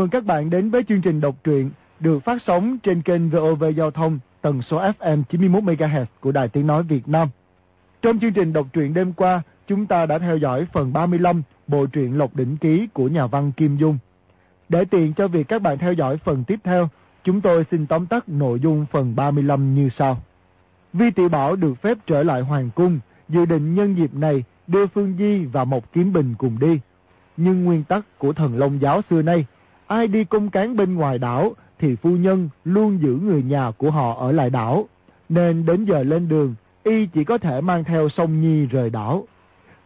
cảm ơn các bạn đến với chương trình đọc truyện được phát sóng trên kênh VOV Giao thông tần số FM 91MHz của Đài Tiếng Nói Việt Nam. Trong chương trình đọc truyện đêm qua, chúng ta đã theo dõi phần 35 bộ truyện Lộc Đỉnh Ký của nhà văn Kim Dung. Để tiện cho việc các bạn theo dõi phần tiếp theo, chúng tôi xin tóm tắt nội dung phần 35 như sau. Vi Tiểu Bảo được phép trở lại Hoàng Cung, dự định nhân dịp này đưa Phương Di và Mộc Kiếm Bình cùng đi. Nhưng nguyên tắc của thần Long giáo xưa nay, ai đi công cán bên ngoài đảo thì phu nhân luôn giữ người nhà của họ ở lại đảo. Nên đến giờ lên đường, y chỉ có thể mang theo sông Nhi rời đảo.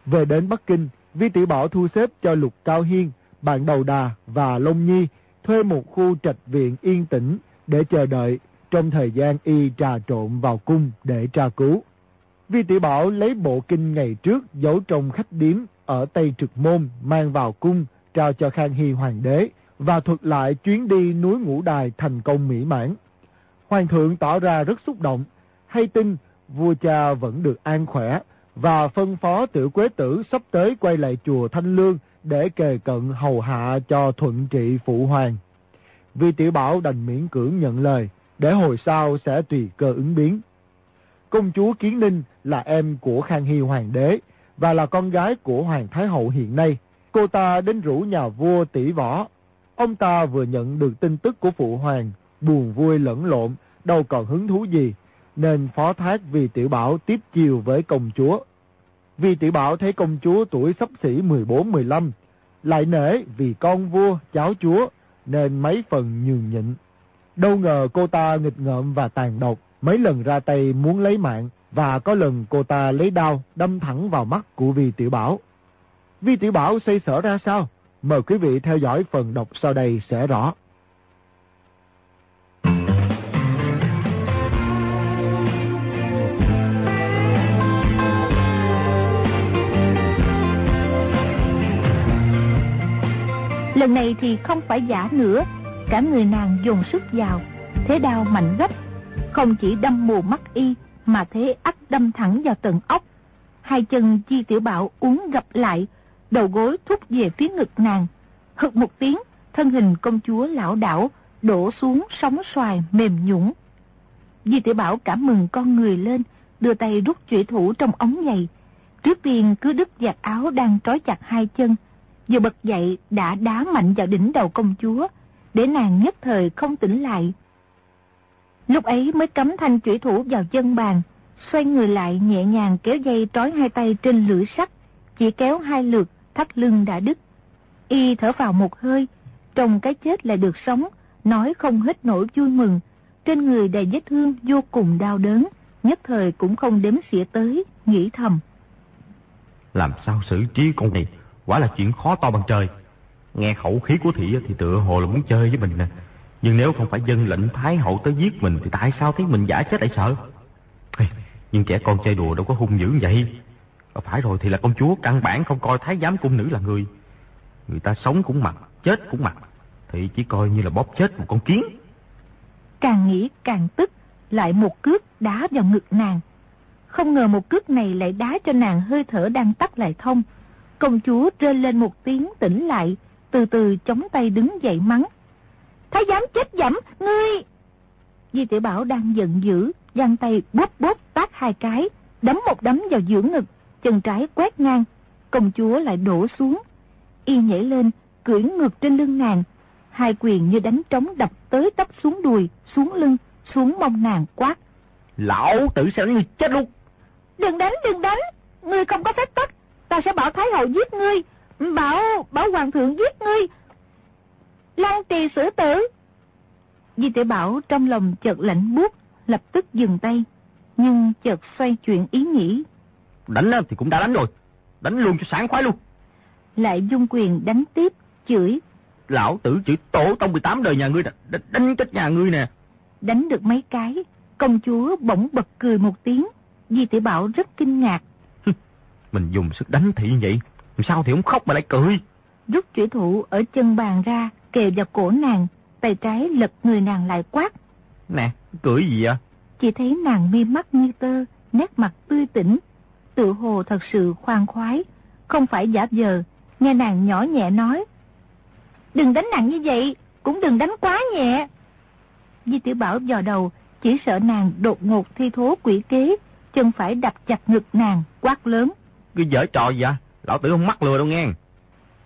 Về đến Bắc Kinh, Vi Tiểu Bảo thu xếp cho Lục Cao Hiên, bạn Đầu Đà và Long Nhi thuê một khu trạch viện yên tĩnh để chờ đợi trong thời gian y trà trộn vào cung để tra cứu. Vi Tiểu Bảo lấy bộ kinh ngày trước giấu trong khách điếm ở Tây Trực Môn mang vào cung trao cho Khang Hy Hoàng đế và thuật lại chuyến đi núi Ngũ Đài thành công mỹ mãn. Hoàng thượng tỏ ra rất xúc động, hay tin vua cha vẫn được an khỏe và phân phó tiểu quế tử sắp tới quay lại chùa Thanh Lương để kề cận hầu hạ cho thuận trị phụ hoàng. Vi Tiểu Bảo đành miễn cưỡng nhận lời, để hồi sau sẽ tùy cơ ứng biến. Công chúa Kiến Ninh là em của Khang Hy Hoàng đế và là con gái của Hoàng Thái Hậu hiện nay. Cô ta đến rủ nhà vua tỷ võ. Ông ta vừa nhận được tin tức của Phụ Hoàng, buồn vui lẫn lộn, đâu còn hứng thú gì, nên phó thác vì tiểu bảo tiếp chiều với công chúa. Vì tiểu bảo thấy công chúa tuổi sắp xỉ 14-15, lại nể vì con vua, cháu chúa, nên mấy phần nhường nhịn. Đâu ngờ cô ta nghịch ngợm và tàn độc, mấy lần ra tay muốn lấy mạng, và có lần cô ta lấy đao đâm thẳng vào mắt của Vi Tiểu Bảo. Vi Tiểu Bảo xây sở ra sao? Mời quý vị theo dõi phần đọc sau đây sẽ rõ. Lần này thì không phải giả nữa, cả người nàng dùng sức vào, thế đau mạnh gấp, không chỉ đâm mù mắt y, mà thế ắt đâm thẳng vào tận ốc. Hai chân Chi Tiểu Bảo uống gặp lại, đầu gối thúc về phía ngực nàng. Hực một tiếng, thân hình công chúa lão đảo, đổ xuống sóng xoài mềm nhũng. Di Tiểu Bảo cảm mừng con người lên, đưa tay rút chủy thủ trong ống giày. Trước tiên cứ đứt giặt áo đang trói chặt hai chân, vừa bật dậy đã đá mạnh vào đỉnh đầu công chúa, để nàng nhất thời không tỉnh lại. Lúc ấy mới cắm thanh chủy thủ vào chân bàn, xoay người lại nhẹ nhàng kéo dây trói hai tay trên lưỡi sắt, chỉ kéo hai lượt, thắt lưng đã đứt. Y thở vào một hơi, trong cái chết lại được sống, nói không hết nổi vui mừng, trên người đầy vết thương vô cùng đau đớn, nhất thời cũng không đếm xỉa tới, nghĩ thầm. Làm sao xử trí con này, quả là chuyện khó to bằng trời. Nghe khẩu khí của thị thì tựa hồ là muốn chơi với mình nè. Nhưng nếu không phải dân lệnh Thái Hậu tới giết mình Thì tại sao thấy mình giả chết lại sợ Nhưng trẻ con chơi đùa đâu có hung dữ vậy Ờ, phải rồi thì là công chúa căn bản không coi thái giám cung nữ là người. Người ta sống cũng mặc Chết cũng mặc Thì chỉ coi như là bóp chết một con kiến. Càng nghĩ càng tức Lại một cước đá vào ngực nàng. Không ngờ một cước này lại đá cho nàng hơi thở đang tắt lại thông. Công chúa rên lên một tiếng tỉnh lại Từ từ chống tay đứng dậy mắng. Thái giám chết dẫm, ngươi... Di tiểu Bảo đang giận dữ, giang tay bóp bóp tát hai cái, đấm một đấm vào giữa ngực, chân trái quét ngang. Công chúa lại đổ xuống. Y nhảy lên, cưỡi ngược trên lưng nàng. Hai quyền như đánh trống đập tới tấp xuống đùi, xuống lưng, xuống mông nàng quát. Lão tử sẽ đánh ngươi chết luôn. Đừng đánh, đừng đánh. Ngươi không có phép tắc. Ta sẽ bảo Thái hậu giết ngươi. Bảo, bảo hoàng thượng giết ngươi. Lăng trì xử tử. Di tiểu Bảo trong lòng chợt lạnh buốt, lập tức dừng tay, nhưng chợt xoay chuyện ý nghĩ. Đánh thì cũng đã đánh rồi, đánh luôn cho sáng khoái luôn. Lại dung quyền đánh tiếp, chửi. Lão tử chửi tổ tông 18 đời nhà ngươi đánh chết nhà ngươi nè. Đánh được mấy cái, công chúa bỗng bật cười một tiếng, Di tiểu Bảo rất kinh ngạc. Mình dùng sức đánh thị vậy, sao thì không khóc mà lại cười. Rút chủy thủ ở chân bàn ra, kề vào cổ nàng, tay trái lật người nàng lại quát. Nè, cười gì vậy? Chỉ thấy nàng mi mắt như tơ, nét mặt tươi tỉnh, tự hồ thật sự khoan khoái, không phải giả vờ, nghe nàng nhỏ nhẹ nói. Đừng đánh nặng như vậy, cũng đừng đánh quá nhẹ. Di Tiểu Bảo dò đầu, chỉ sợ nàng đột ngột thi thố quỷ kế, chân phải đập chặt ngực nàng, quát lớn. Cứ dở trò gì vậy? Lão tử không mắc lừa đâu nghe.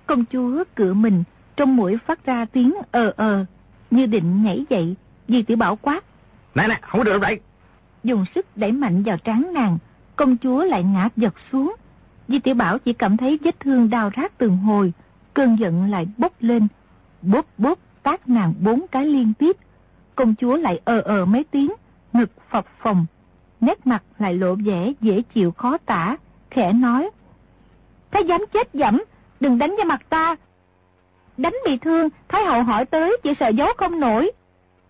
Công chúa cựa mình, trong mũi phát ra tiếng ờ ờ, như định nhảy dậy, Di Tiểu Bảo quát. Nè nè, không có được đâu đây. Dùng sức đẩy mạnh vào trán nàng, công chúa lại ngã giật xuống. Di Tiểu Bảo chỉ cảm thấy vết thương đau rát từng hồi, cơn giận lại bốc lên. Bốp bốp tác nàng bốn cái liên tiếp. Công chúa lại ờ ờ mấy tiếng, ngực phập phồng. Nét mặt lại lộ vẻ dễ chịu khó tả, khẽ nói. Thái dám chết dẫm, đừng đánh vào mặt ta. Đánh bị thương, Thái hậu hỏi tới, chỉ sợ giấu không nổi.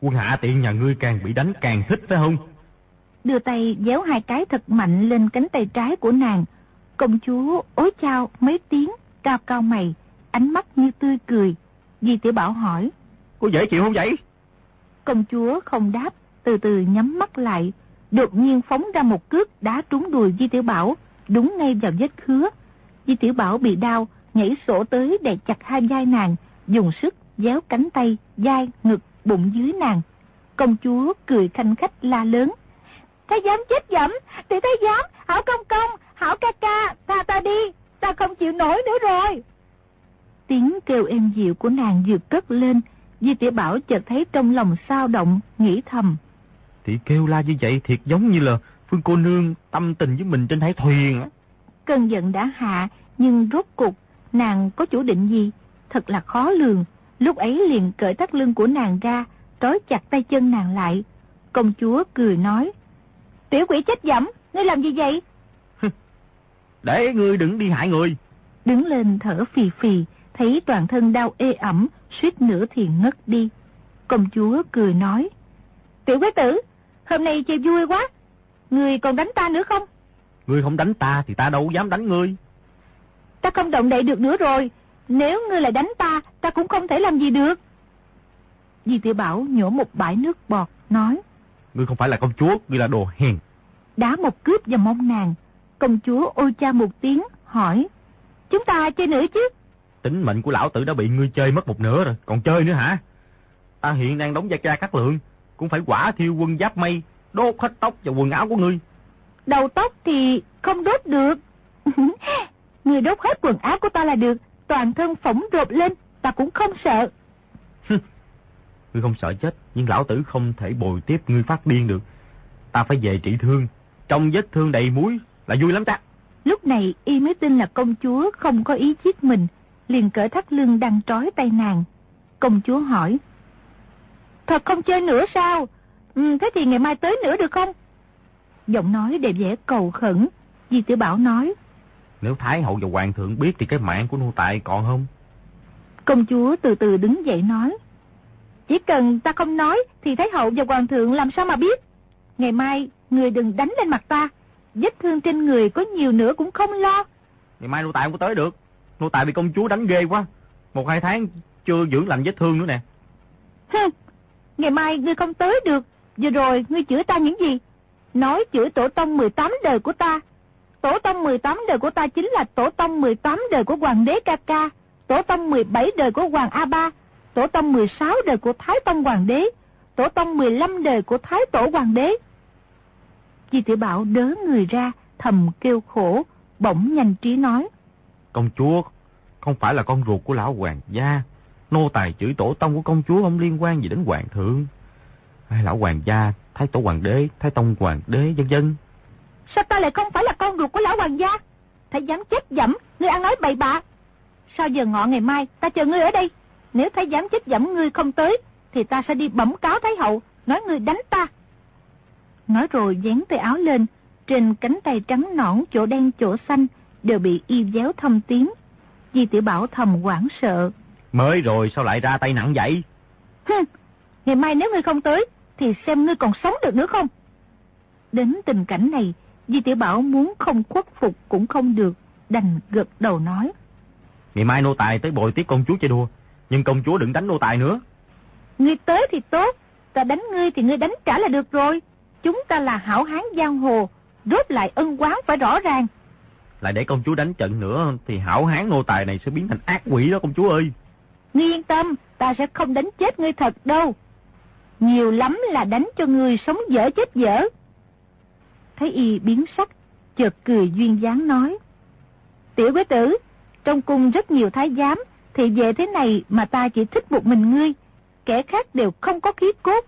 Quân hạ tiện nhà ngươi càng bị đánh càng thích phải không? Đưa tay déo hai cái thật mạnh lên cánh tay trái của nàng. Công chúa ối chao mấy tiếng, cao cao mày, ánh mắt như tươi cười. Di tiểu Bảo hỏi. Có dễ chịu không vậy? Công chúa không đáp, từ từ nhắm mắt lại. Đột nhiên phóng ra một cước đá trúng đùi Di Tiểu Bảo, đúng ngay vào vết khứa. Di Tiểu Bảo bị đau, nhảy sổ tới đè chặt hai vai nàng, dùng sức déo cánh tay, vai, ngực, bụng dưới nàng. Công chúa cười khanh khách la lớn. Thái giám chết dẫm, thì thái giám, hảo công công, hảo ca ca, tha ta đi, ta không chịu nổi nữa rồi. Tiếng kêu êm dịu của nàng vừa cất lên, Di Tiểu Bảo chợt thấy trong lòng sao động, nghĩ thầm. Thì kêu la như vậy thiệt giống như là Phương cô nương tâm tình với mình trên hải thuyền. Cơn giận đã hạ, nhưng rốt cục, nàng có chủ định gì? Thật là khó lường. Lúc ấy liền cởi thắt lưng của nàng ra, trói chặt tay chân nàng lại. Công chúa cười nói. Tiểu quỷ chết dẫm, ngươi làm gì vậy? Để ngươi đừng đi hại người. Đứng lên thở phì phì, thấy toàn thân đau ê ẩm, suýt nữa thì ngất đi. Công chúa cười nói. Tiểu quế tử, hôm nay chơi vui quá. Ngươi còn đánh ta nữa không? Ngươi không đánh ta thì ta đâu dám đánh ngươi. Ta không động đậy được nữa rồi. Nếu ngươi lại đánh ta, ta cũng không thể làm gì được. Di tiểu Bảo nhổ một bãi nước bọt, nói. Ngươi không phải là công chúa, ngươi là đồ hèn. Đá một cướp vào mông nàng. Công chúa ôi cha một tiếng, hỏi. Chúng ta chơi nữa chứ? Tính mệnh của lão tử đã bị ngươi chơi mất một nửa rồi, còn chơi nữa hả? Ta hiện đang đóng gia cha cắt lượng, cũng phải quả thiêu quân giáp mây, đốt hết tóc và quần áo của ngươi. Đầu tóc thì không đốt được. ngươi đốt hết quần áo của ta là được, toàn thân phỏng rộp lên, ta cũng không sợ. Ngươi không sợ chết, nhưng lão tử không thể bồi tiếp ngươi phát điên được. Ta phải về trị thương, trong vết thương đầy muối là vui lắm ta. Lúc này y mới tin là công chúa không có ý giết mình, liền cởi thắt lưng đang trói tay nàng. Công chúa hỏi. Thật không chơi nữa sao? Ừ, thế thì ngày mai tới nữa được không? Giọng nói đẹp vẻ cầu khẩn. Di tiểu Bảo nói. Nếu Thái hậu và Hoàng thượng biết thì cái mạng của nô tài còn không? Công chúa từ từ đứng dậy nói. Chỉ cần ta không nói thì Thái hậu và Hoàng thượng làm sao mà biết? Ngày mai người đừng đánh lên mặt ta. Vết thương trên người có nhiều nữa cũng không lo. Ngày mai nô tài không có tới được. Nô tài bị công chúa đánh ghê quá. Một hai tháng chưa dưỡng lành vết thương nữa nè. Hừ, ngày mai ngươi không tới được. Vừa rồi ngươi chửi ta những gì? Nói chửi tổ tông 18 đời của ta. Tổ tông 18 đời của ta chính là tổ tông 18 đời của hoàng đế ca ca. Tổ tông 17 đời của hoàng A Ba. Tổ tông 16 đời của Thái Tông Hoàng đế. Tổ tông 15 đời của Thái Tổ Hoàng đế. Di tiểu Bảo đớ người ra, thầm kêu khổ, bỗng nhanh trí nói. Công chúa không phải là con ruột của lão hoàng gia. Nô tài chửi tổ tông của công chúa không liên quan gì đến hoàng thượng. Hay lão hoàng gia, thái tổ hoàng đế, thái tông hoàng đế, vân vân. Sao ta lại không phải là con ruột của lão hoàng gia? Thái dám chết dẫm, ngươi ăn nói bậy bạ. Sao giờ ngọ ngày mai, ta chờ ngươi ở đây. Nếu thái dám chết dẫm ngươi không tới, thì ta sẽ đi bẩm cáo thái hậu, nói ngươi đánh ta. Nói rồi dán tay áo lên, trên cánh tay trắng nõn chỗ đen chỗ xanh đều bị y déo thâm tím. Di tiểu Bảo thầm hoảng sợ. Mới rồi sao lại ra tay nặng vậy? Hừ, ngày mai nếu ngươi không tới, thì xem ngươi còn sống được nữa không? Đến tình cảnh này, Di tiểu Bảo muốn không khuất phục cũng không được, đành gật đầu nói. Ngày mai nô tài tới bồi tiếp công chúa chơi đùa, nhưng công chúa đừng đánh nô tài nữa. Ngươi tới thì tốt, ta đánh ngươi thì ngươi đánh trả là được rồi. Chúng ta là hảo hán giang hồ, rốt lại ân quán phải rõ ràng. Lại để công chúa đánh trận nữa thì hảo hán nô tài này sẽ biến thành ác quỷ đó công chúa ơi. Ngươi yên tâm, ta sẽ không đánh chết ngươi thật đâu. Nhiều lắm là đánh cho ngươi sống dở chết dở. Thấy y biến sắc, chợt cười duyên dáng nói. Tiểu quế tử, trong cung rất nhiều thái giám, thì về thế này mà ta chỉ thích một mình ngươi. Kẻ khác đều không có khí cốt,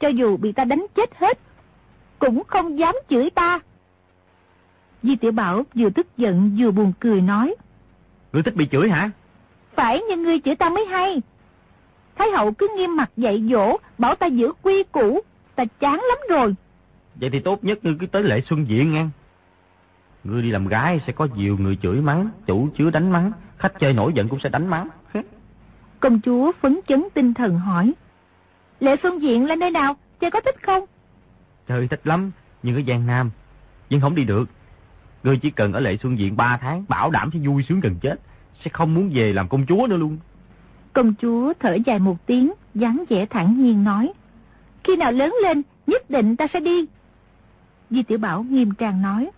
cho dù bị ta đánh chết hết, cũng không dám chửi ta. Di Tiểu Bảo vừa tức giận vừa buồn cười nói. Ngươi thích bị chửi hả? Phải nhưng ngươi chửi ta mới hay. Thái hậu cứ nghiêm mặt dạy dỗ, bảo ta giữ quy củ, ta chán lắm rồi. Vậy thì tốt nhất ngươi cứ tới lễ xuân diện nha. Ngươi đi làm gái sẽ có nhiều người chửi mắng, chủ chứa đánh mắng, khách chơi nổi giận cũng sẽ đánh mắng. Công chúa phấn chấn tinh thần hỏi. Lệ xuân diện là nơi nào? Chơi có thích không? Chơi thích lắm, nhưng ở Giang Nam. Nhưng không đi được. Ngươi chỉ cần ở lệ xuân diện 3 tháng, bảo đảm sẽ vui sướng gần chết. Sẽ không muốn về làm công chúa nữa luôn. Công chúa thở dài một tiếng, dáng vẻ thản nhiên nói. Khi nào lớn lên, nhất định ta sẽ đi. Di Tiểu Bảo nghiêm trang nói.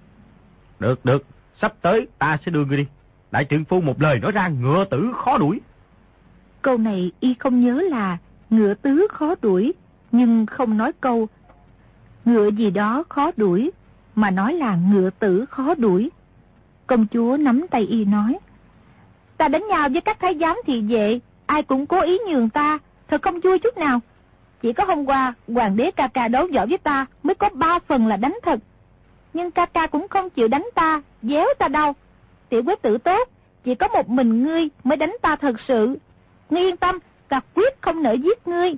Được, được, sắp tới ta sẽ đưa ngươi đi. Đại trưởng phu một lời nói ra ngựa tử khó đuổi. Câu này y không nhớ là ngựa tứ khó đuổi, nhưng không nói câu ngựa gì đó khó đuổi, mà nói là ngựa tử khó đuổi. Công chúa nắm tay y nói, ta đánh nhau với các thái giám thì vệ, ai cũng cố ý nhường ta, thật không vui chút nào. Chỉ có hôm qua, hoàng đế ca ca đấu võ với ta mới có ba phần là đánh thật. Nhưng ca ca cũng không chịu đánh ta, déo ta đâu. Tiểu quế tử tốt, chỉ có một mình ngươi mới đánh ta thật sự. Ngươi yên tâm, ta quyết không nỡ giết ngươi.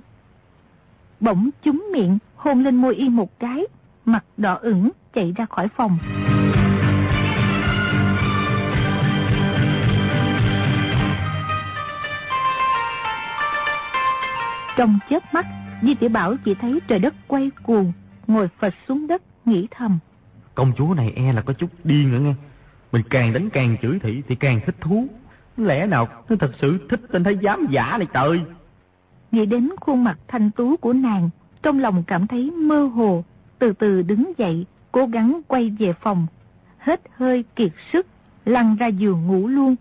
Bỗng chúng miệng, hôn lên môi y một cái, mặt đỏ ửng chạy ra khỏi phòng. Trong chớp mắt, Di Tiểu Bảo chỉ thấy trời đất quay cuồng, ngồi phật xuống đất, nghĩ thầm. Công chúa này e là có chút điên nữa nghe. Mình càng đánh càng chửi thị thì càng thích thú. Lẽ nào nó thật sự thích tên thấy dám giả này trời. Nghĩ đến khuôn mặt thanh tú của nàng, trong lòng cảm thấy mơ hồ, từ từ đứng dậy, cố gắng quay về phòng. Hết hơi kiệt sức, lăn ra giường ngủ luôn.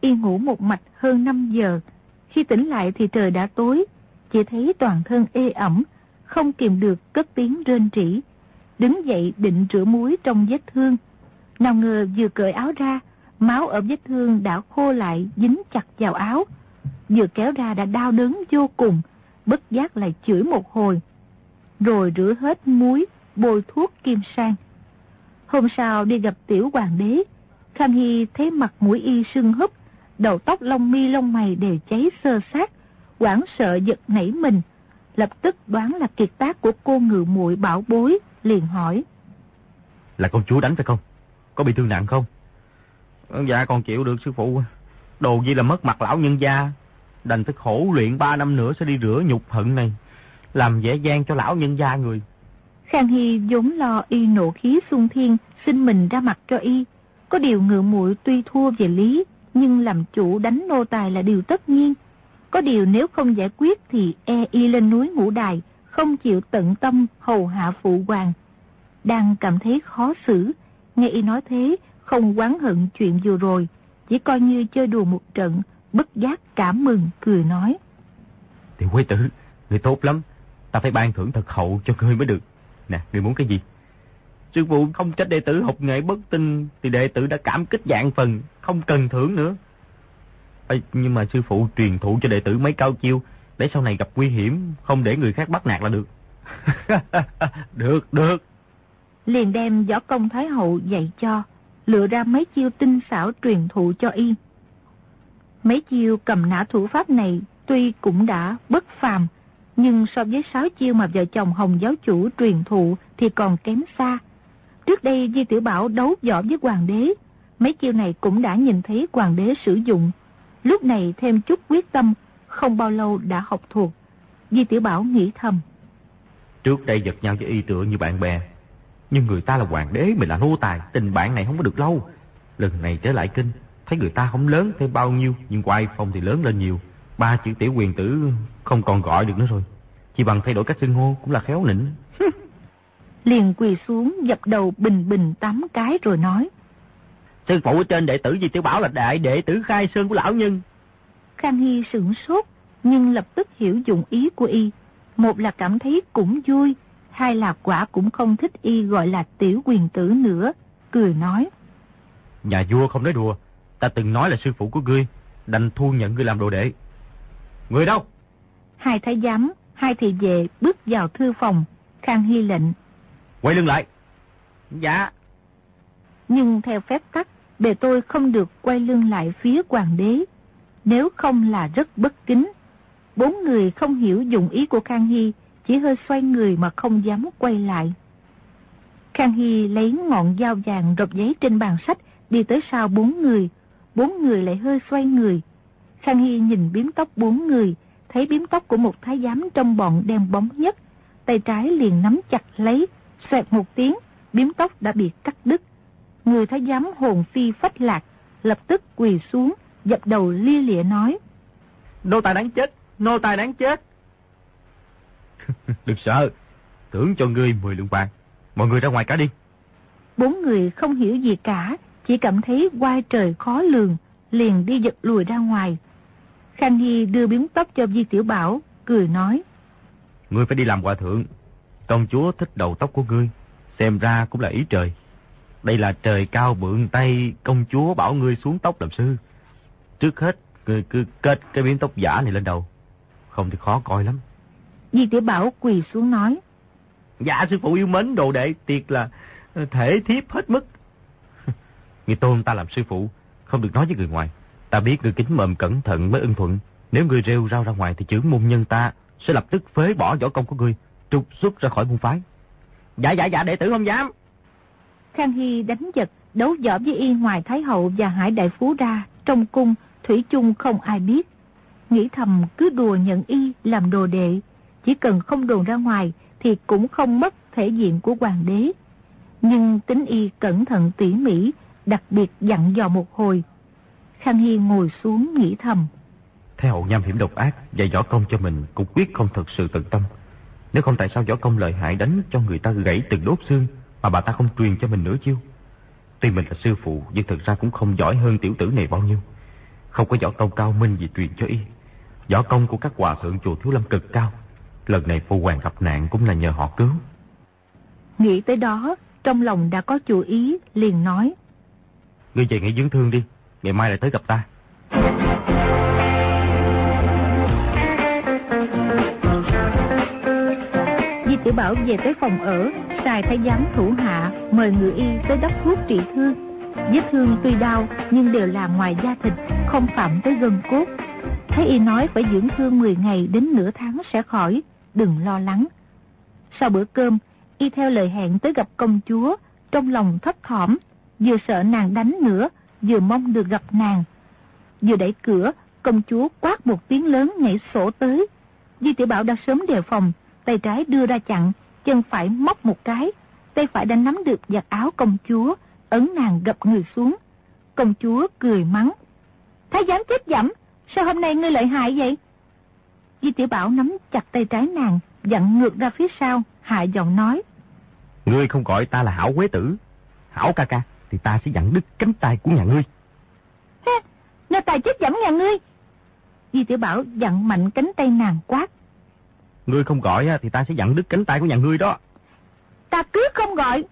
Y ngủ một mạch hơn 5 giờ, khi tỉnh lại thì trời đã tối, chỉ thấy toàn thân ê ẩm, không kìm được cất tiếng rên rỉ. Đứng dậy định rửa muối trong vết thương. Nào ngờ vừa cởi áo ra, máu ở vết thương đã khô lại dính chặt vào áo. Vừa kéo ra đã đau đớn vô cùng, bất giác lại chửi một hồi. Rồi rửa hết muối, bôi thuốc kim sang. Hôm sau đi gặp tiểu hoàng đế, Khang Hy thấy mặt mũi y sưng húp, đầu tóc lông mi lông mày đều cháy sơ sát, quảng sợ giật nảy mình, lập tức đoán là kiệt tác của cô ngự muội bảo bối, liền hỏi. Là công chúa đánh phải không? Có bị thương nặng không? Dạ con chịu được sư phụ. Đồ gì là mất mặt lão nhân gia. Đành phải khổ luyện ba năm nữa sẽ đi rửa nhục hận này. Làm dễ dàng cho lão nhân gia người. Khang Hy vốn lo y nộ khí xuân thiên, xin mình ra mặt cho y. Có điều ngự muội tuy thua về lý, nhưng làm chủ đánh nô tài là điều tất nhiên. Có điều nếu không giải quyết thì e y lên núi ngũ đài, không chịu tận tâm hầu hạ phụ hoàng. Đang cảm thấy khó xử, nghe y nói thế, không quán hận chuyện vừa rồi, chỉ coi như chơi đùa một trận, bất giác cảm mừng, cười nói. Tiểu quế tử, người tốt lắm, ta phải ban thưởng thật hậu cho ngươi mới được. Nè, ngươi muốn cái gì? Sư phụ không trách đệ tử học nghệ bất tinh thì đệ tử đã cảm kích dạng phần, không cần thưởng nữa. Ê, nhưng mà sư phụ truyền thụ cho đệ tử mấy cao chiêu để sau này gặp nguy hiểm, không để người khác bắt nạt là được. được, được. Liền đem võ công Thái Hậu dạy cho, lựa ra mấy chiêu tinh xảo truyền thụ cho y. Mấy chiêu cầm nã thủ pháp này tuy cũng đã bất phàm, nhưng so với sáu chiêu mà vợ chồng Hồng giáo chủ truyền thụ thì còn kém xa. Trước đây Di Tiểu Bảo đấu võ với hoàng đế, mấy chiêu này cũng đã nhìn thấy hoàng đế sử dụng. Lúc này thêm chút quyết tâm, không bao lâu đã học thuộc. Di Tiểu Bảo nghĩ thầm. Trước đây giật nhau với y tựa như bạn bè, nhưng người ta là hoàng đế, mình là nô tài, tình bạn này không có được lâu. Lần này trở lại kinh, thấy người ta không lớn thêm bao nhiêu, nhưng quay phong thì lớn lên nhiều. Ba chữ tiểu quyền tử không còn gọi được nữa rồi. Chỉ bằng thay đổi cách xưng hô cũng là khéo nịnh. Liền quỳ xuống dập đầu bình bình tám cái rồi nói. Sư phụ trên đệ tử Di Tiểu Bảo là đại đệ tử khai sơn của lão nhân. Khang Hy sửng sốt, nhưng lập tức hiểu dụng ý của y. Một là cảm thấy cũng vui, hai là quả cũng không thích y gọi là tiểu quyền tử nữa, cười nói. Nhà vua không nói đùa, ta từng nói là sư phụ của ngươi, đành thu nhận ngươi làm đồ đệ. Người đâu? Hai thái giám, hai thị vệ bước vào thư phòng, Khang Hy lệnh. Quay lưng lại. Dạ. Nhưng theo phép tắc, bề tôi không được quay lưng lại phía hoàng đế, nếu không là rất bất kính. Bốn người không hiểu dụng ý của Khang Hy, chỉ hơi xoay người mà không dám quay lại. Khang Hy lấy ngọn dao vàng rọc giấy trên bàn sách, đi tới sau bốn người. Bốn người lại hơi xoay người. Khang Hy nhìn biếm tóc bốn người, thấy biếm tóc của một thái giám trong bọn đen bóng nhất. Tay trái liền nắm chặt lấy, xoẹt một tiếng, biếm tóc đã bị cắt đứt. Người thái giám hồn phi phách lạc, lập tức quỳ xuống, dập đầu lia lịa nói. Nô tài đáng chết, nô tài đáng chết. Đừng sợ, thưởng cho ngươi 10 lượng bạc. Mọi người ra ngoài cả đi. Bốn người không hiểu gì cả, chỉ cảm thấy quai trời khó lường, liền đi giật lùi ra ngoài. Khang Hy đưa biếm tóc cho Di Tiểu Bảo, cười nói. Ngươi phải đi làm hòa thượng. Công chúa thích đầu tóc của ngươi, xem ra cũng là ý trời. Đây là trời cao bượng tay, công chúa bảo ngươi xuống tóc làm sư. Trước hết, ngươi cứ kết cái biếm tóc giả này lên đầu. Không thì khó coi lắm. Di Tiểu Bảo quỳ xuống nói. Dạ sư phụ yêu mến đồ đệ tiệt là thể thiếp hết mức. Người tôn ta làm sư phụ, không được nói với người ngoài. Ta biết người kính mồm cẩn thận mới ưng thuận. Nếu người rêu rao ra ngoài thì trưởng môn nhân ta sẽ lập tức phế bỏ võ công của người, trục xuất ra khỏi môn phái. Dạ dạ dạ đệ tử không dám. Khang Hy đánh giật, đấu võ với y ngoài Thái Hậu và Hải Đại Phú ra, trong cung, Thủy chung không ai biết. Nghĩ thầm cứ đùa nhận y làm đồ đệ, chỉ cần không đồn ra ngoài thì cũng không mất thể diện của hoàng đế. Nhưng tính y cẩn thận tỉ mỉ, đặc biệt dặn dò một hồi. Khang Hy ngồi xuống nghĩ thầm. Theo hậu nham hiểm độc ác và võ công cho mình cũng quyết không thật sự tận tâm. Nếu không tại sao võ công lợi hại đánh cho người ta gãy từng đốt xương mà bà ta không truyền cho mình nữa chiêu. Tuy mình là sư phụ nhưng thật ra cũng không giỏi hơn tiểu tử này bao nhiêu. Không có võ công cao minh gì truyền cho y. Võ công của các hòa thượng chùa Thiếu Lâm cực cao. Lần này phu hoàng gặp nạn cũng là nhờ họ cứu. Nghĩ tới đó, trong lòng đã có chủ ý, liền nói. Ngươi về nghỉ dưỡng thương đi, ngày mai lại tới gặp ta. Di Tiểu Bảo về tới phòng ở, xài thái giám thủ hạ, mời người y tới đắp thuốc trị thương. Vết thương tuy đau nhưng đều là ngoài da thịt, không phạm tới gân cốt. Thấy y nói phải dưỡng thương 10 ngày đến nửa tháng sẽ khỏi, đừng lo lắng. Sau bữa cơm, y theo lời hẹn tới gặp công chúa, trong lòng thấp thỏm, vừa sợ nàng đánh nữa, vừa mong được gặp nàng. Vừa đẩy cửa, công chúa quát một tiếng lớn nhảy sổ tới. Di tiểu Bảo đã sớm đề phòng, tay trái đưa ra chặn, chân phải móc một cái, tay phải đã nắm được giặt áo công chúa, ấn nàng gập người xuống. Công chúa cười mắng. Thái giám chết dẫm, sao hôm nay ngươi lợi hại vậy? Di tiểu Bảo nắm chặt tay trái nàng, dặn ngược ra phía sau, hạ giọng nói. Ngươi không gọi ta là Hảo Quế Tử. Hảo ca ca, thì ta sẽ dặn đứt cánh tay của nhà ngươi. Ha, nô tài chết dẫm nhà ngươi. Di tiểu Bảo dặn mạnh cánh tay nàng quát. Ngươi không gọi thì ta sẽ dặn đứt cánh tay của nhà ngươi đó. Ta cứ không gọi.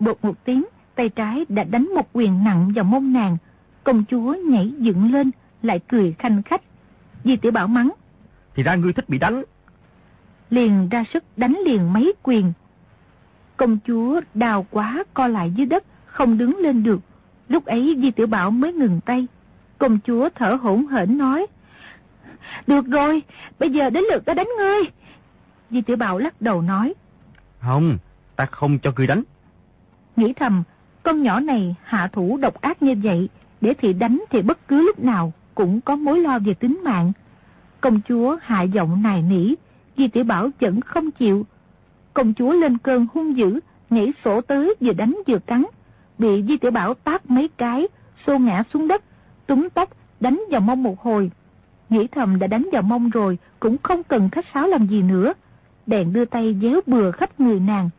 Bột một tiếng, tay trái đã đánh một quyền nặng vào mông nàng. Công chúa nhảy dựng lên, lại cười khanh khách. Di tiểu Bảo mắng. Thì ra ngươi thích bị đánh. Liền ra sức đánh liền mấy quyền. Công chúa đào quá co lại dưới đất, không đứng lên được. Lúc ấy Di Tiểu Bảo mới ngừng tay. Công chúa thở hổn hển nói. Được rồi, bây giờ đến lượt ta đánh ngươi. Di Tiểu Bảo lắc đầu nói. Không, ta không cho ngươi đánh. Nghĩ thầm, con nhỏ này hạ thủ độc ác như vậy, để thì đánh thì bất cứ lúc nào cũng có mối lo về tính mạng. Công chúa hạ giọng nài nỉ, Di Tiểu Bảo vẫn không chịu. Công chúa lên cơn hung dữ, nhảy sổ tới vừa đánh vừa cắn. Bị Di Tiểu Bảo tát mấy cái, xô ngã xuống đất, túm tóc, đánh vào mông một hồi. Nghĩ thầm đã đánh vào mông rồi, cũng không cần khách sáo làm gì nữa. Đèn đưa tay déo bừa khắp người nàng.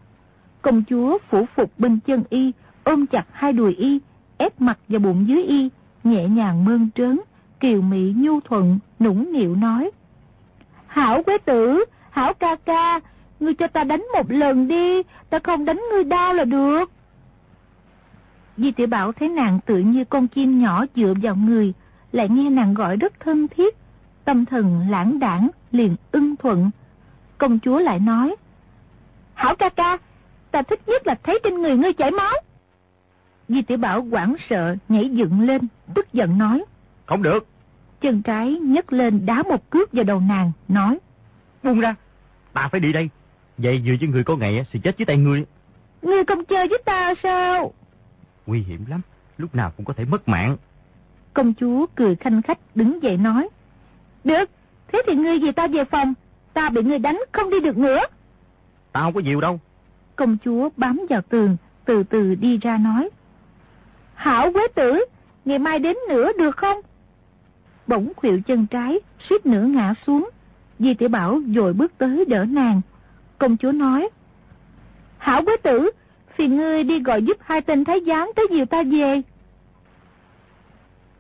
Công chúa phủ phục bên chân y, ôm chặt hai đùi y, ép mặt vào bụng dưới y, nhẹ nhàng mơn trớn, kiều mị nhu thuận, nũng nịu nói. Hảo quế tử, hảo ca ca, ngươi cho ta đánh một lần đi, ta không đánh ngươi đau là được. Di tiểu Bảo thấy nàng tự như con chim nhỏ dựa vào người, lại nghe nàng gọi rất thân thiết, tâm thần lãng đảng liền ưng thuận. Công chúa lại nói, Hảo ca ca, ta thích nhất là thấy trên người ngươi chảy máu. Di tiểu Bảo quảng sợ, nhảy dựng lên, tức giận nói, không được. Chân trái nhấc lên đá một cước vào đầu nàng, nói, Buông ra, ta phải đi đây. Vậy vừa với người có ngày sẽ chết dưới tay ngươi. Ngươi không chơi với ta sao? Nguy hiểm lắm, lúc nào cũng có thể mất mạng. Công chúa cười khanh khách đứng dậy nói. Được, thế thì ngươi về ta về phòng, ta bị ngươi đánh không đi được nữa. Tao không có nhiều đâu. Công chúa bám vào tường, từ từ đi ra nói. Hảo quế tử, ngày mai đến nữa được không? Bỗng khuỵu chân trái, suýt nữa ngã xuống. Di tiểu Bảo dội bước tới đỡ nàng. Công chúa nói. Hảo quế tử, phiền ngươi đi gọi giúp hai tên thái giám tới dìu ta về.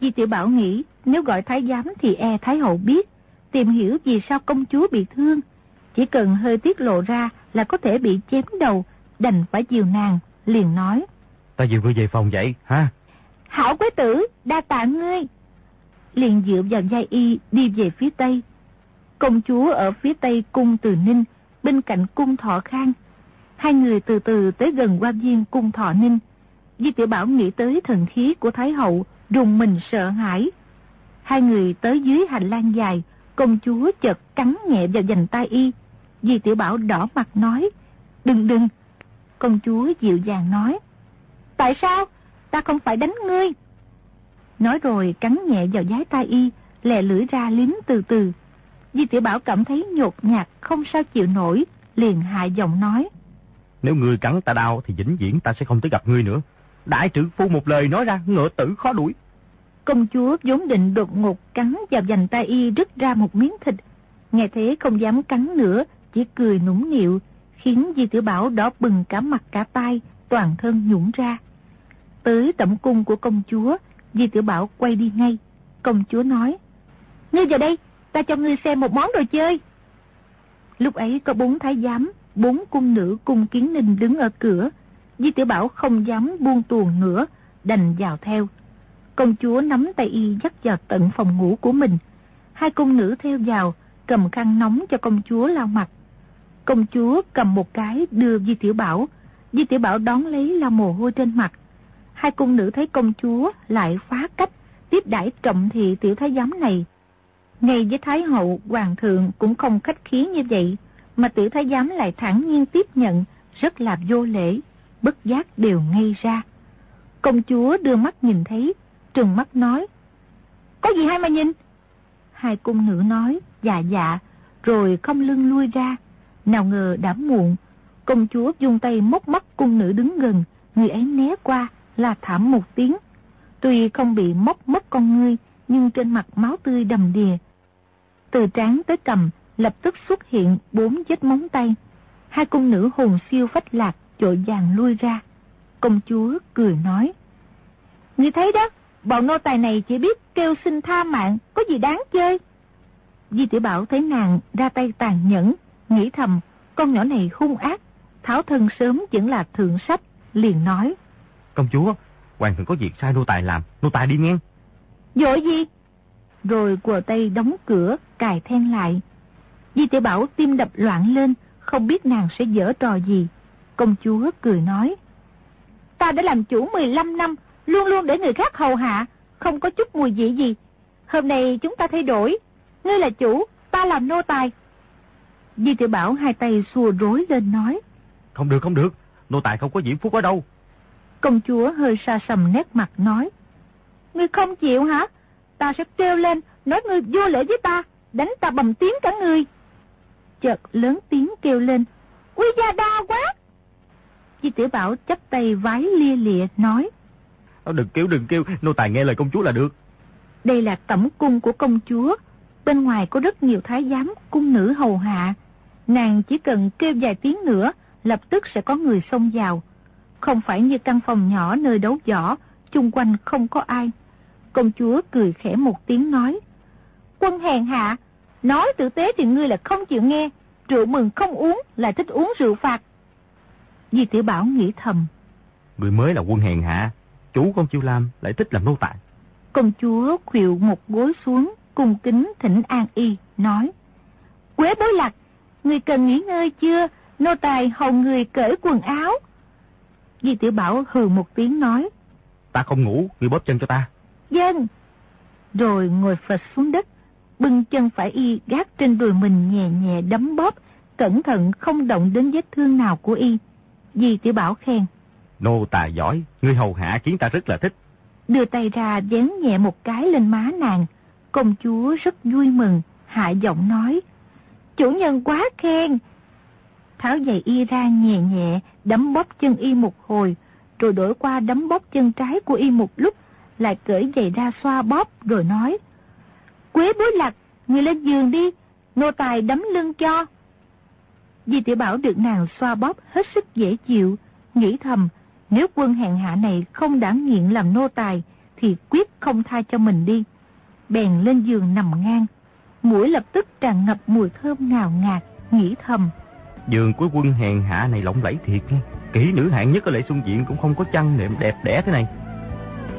Di tiểu Bảo nghĩ nếu gọi thái giám thì e thái hậu biết, tìm hiểu vì sao công chúa bị thương. Chỉ cần hơi tiết lộ ra là có thể bị chém đầu, đành phải dìu nàng, liền nói. Ta dìu ngươi về phòng vậy, ha? Hảo quế tử, đa tạ ngươi. Liền dựa vào giai y đi về phía tây. Công chúa ở phía tây cung Từ Ninh, bên cạnh cung Thọ Khang. Hai người từ từ tới gần qua viên cung Thọ Ninh. Di tiểu Bảo nghĩ tới thần khí của Thái Hậu, rùng mình sợ hãi. Hai người tới dưới hành lang dài, công chúa chợt cắn nhẹ vào dành tay y. Di tiểu Bảo đỏ mặt nói, đừng đừng. Công chúa dịu dàng nói, tại sao? Ta không phải đánh ngươi. Nói rồi cắn nhẹ vào giái tay y, lè lưỡi ra liếm từ từ. Di tiểu Bảo cảm thấy nhột nhạt, không sao chịu nổi, liền hạ giọng nói. Nếu ngươi cắn ta đau thì vĩnh viễn ta sẽ không tới gặp ngươi nữa. Đại trưởng phu một lời nói ra, ngựa tử khó đuổi. Công chúa vốn định đột ngột cắn vào dành tay y rứt ra một miếng thịt. Nghe thế không dám cắn nữa, chỉ cười nũng nịu, khiến Di Tiểu Bảo đỏ bừng cả mặt cả tay, toàn thân nhũng ra. Tới tẩm cung của công chúa, Di Tiểu Bảo quay đi ngay. Công chúa nói, Ngươi vào đây, ta cho ngươi xem một món đồ chơi. Lúc ấy có bốn thái giám, bốn cung nữ cung kiến ninh đứng ở cửa. Di Tiểu Bảo không dám buông tuồng nữa, đành vào theo. Công chúa nắm tay y dắt vào tận phòng ngủ của mình. Hai cung nữ theo vào, cầm khăn nóng cho công chúa lau mặt. Công chúa cầm một cái đưa Di Tiểu Bảo. Di Tiểu Bảo đón lấy lau mồ hôi trên mặt. Hai cung nữ thấy công chúa lại phá cách, tiếp đãi trọng thị tiểu thái giám này. Ngay với Thái hậu, hoàng thượng cũng không khách khí như vậy, mà tiểu thái giám lại thẳng nhiên tiếp nhận, rất là vô lễ, bất giác đều ngây ra. Công chúa đưa mắt nhìn thấy, trừng mắt nói, Có gì hay mà nhìn? Hai cung nữ nói, dạ dạ, rồi không lưng lui ra. Nào ngờ đã muộn, công chúa dung tay móc mắt cung nữ đứng gần, người ấy né qua, là thảm một tiếng. Tuy không bị móc mất con ngươi, nhưng trên mặt máu tươi đầm đìa. Từ trán tới cầm, lập tức xuất hiện bốn vết móng tay. Hai cung nữ hồn siêu phách lạc, trội vàng lui ra. Công chúa cười nói. Ngươi thấy đó, bọn nô tài này chỉ biết kêu xin tha mạng, có gì đáng chơi. Di tiểu Bảo thấy nàng ra tay tàn nhẫn, nghĩ thầm, con nhỏ này hung ác, tháo thân sớm vẫn là thượng sách, liền nói. Công chúa, hoàng thượng có việc sai nô tài làm, nô tài đi nghe. Dội gì? Rồi quờ tay đóng cửa, cài then lại. Di tiểu Bảo tim đập loạn lên, không biết nàng sẽ dở trò gì. Công chúa cười nói. Ta đã làm chủ 15 năm, luôn luôn để người khác hầu hạ, không có chút mùi vị gì. Hôm nay chúng ta thay đổi, ngươi là chủ, ta làm nô tài. Di tiểu Bảo hai tay xua rối lên nói. Không được, không được, nô tài không có diễm phúc ở đâu. Công chúa hơi xa sầm nét mặt nói. Ngươi không chịu hả? Ta sẽ kêu lên, nói ngươi vô lễ với ta, đánh ta bầm tiếng cả ngươi. Chợt lớn tiếng kêu lên, Uy da đa quá! Di tiểu Bảo chắp tay vái lia lịa nói. Đừng kêu, đừng kêu, nô tài nghe lời công chúa là được. Đây là tẩm cung của công chúa. Bên ngoài có rất nhiều thái giám, cung nữ hầu hạ. Nàng chỉ cần kêu vài tiếng nữa, lập tức sẽ có người xông vào. Không phải như căn phòng nhỏ nơi đấu võ, chung quanh không có ai. Công chúa cười khẽ một tiếng nói. Quân hèn hạ, nói tử tế thì ngươi là không chịu nghe, rượu mừng không uống là thích uống rượu phạt. Di tiểu Bảo nghĩ thầm. Người mới là quân hèn hạ, chủ con chiêu lam lại thích làm nô tài. Công chúa khuỵu một gối xuống, cung kính thỉnh an y, nói. Quế bối lạc, người cần nghỉ ngơi chưa? Nô tài hầu người cởi quần áo. Di tiểu Bảo hừ một tiếng nói. Ta không ngủ, người bóp chân cho ta. Dân. Rồi ngồi phật xuống đất, bưng chân phải y gác trên đùi mình nhẹ nhẹ đấm bóp, cẩn thận không động đến vết thương nào của y. Di tiểu Bảo khen. Nô tài giỏi, ngươi hầu hạ khiến ta rất là thích. Đưa tay ra dán nhẹ một cái lên má nàng. Công chúa rất vui mừng, hạ giọng nói. Chủ nhân quá khen. Tháo giày y ra nhẹ nhẹ, đấm bóp chân y một hồi, rồi đổi qua đấm bóp chân trái của y một lúc, lại cởi giày ra xoa bóp rồi nói. Quế bối lạc, người lên giường đi, nô tài đấm lưng cho. Di tiểu Bảo được nàng xoa bóp hết sức dễ chịu, nghĩ thầm, nếu quân hèn hạ này không đảm nghiện làm nô tài, thì quyết không tha cho mình đi. Bèn lên giường nằm ngang, mũi lập tức tràn ngập mùi thơm ngào ngạt, nghĩ thầm. Giường của quân hèn hạ này lộng lẫy thiệt nghe, kỹ nữ hạng nhất ở lệ xuân diện cũng không có chăn nệm đẹp đẽ thế này.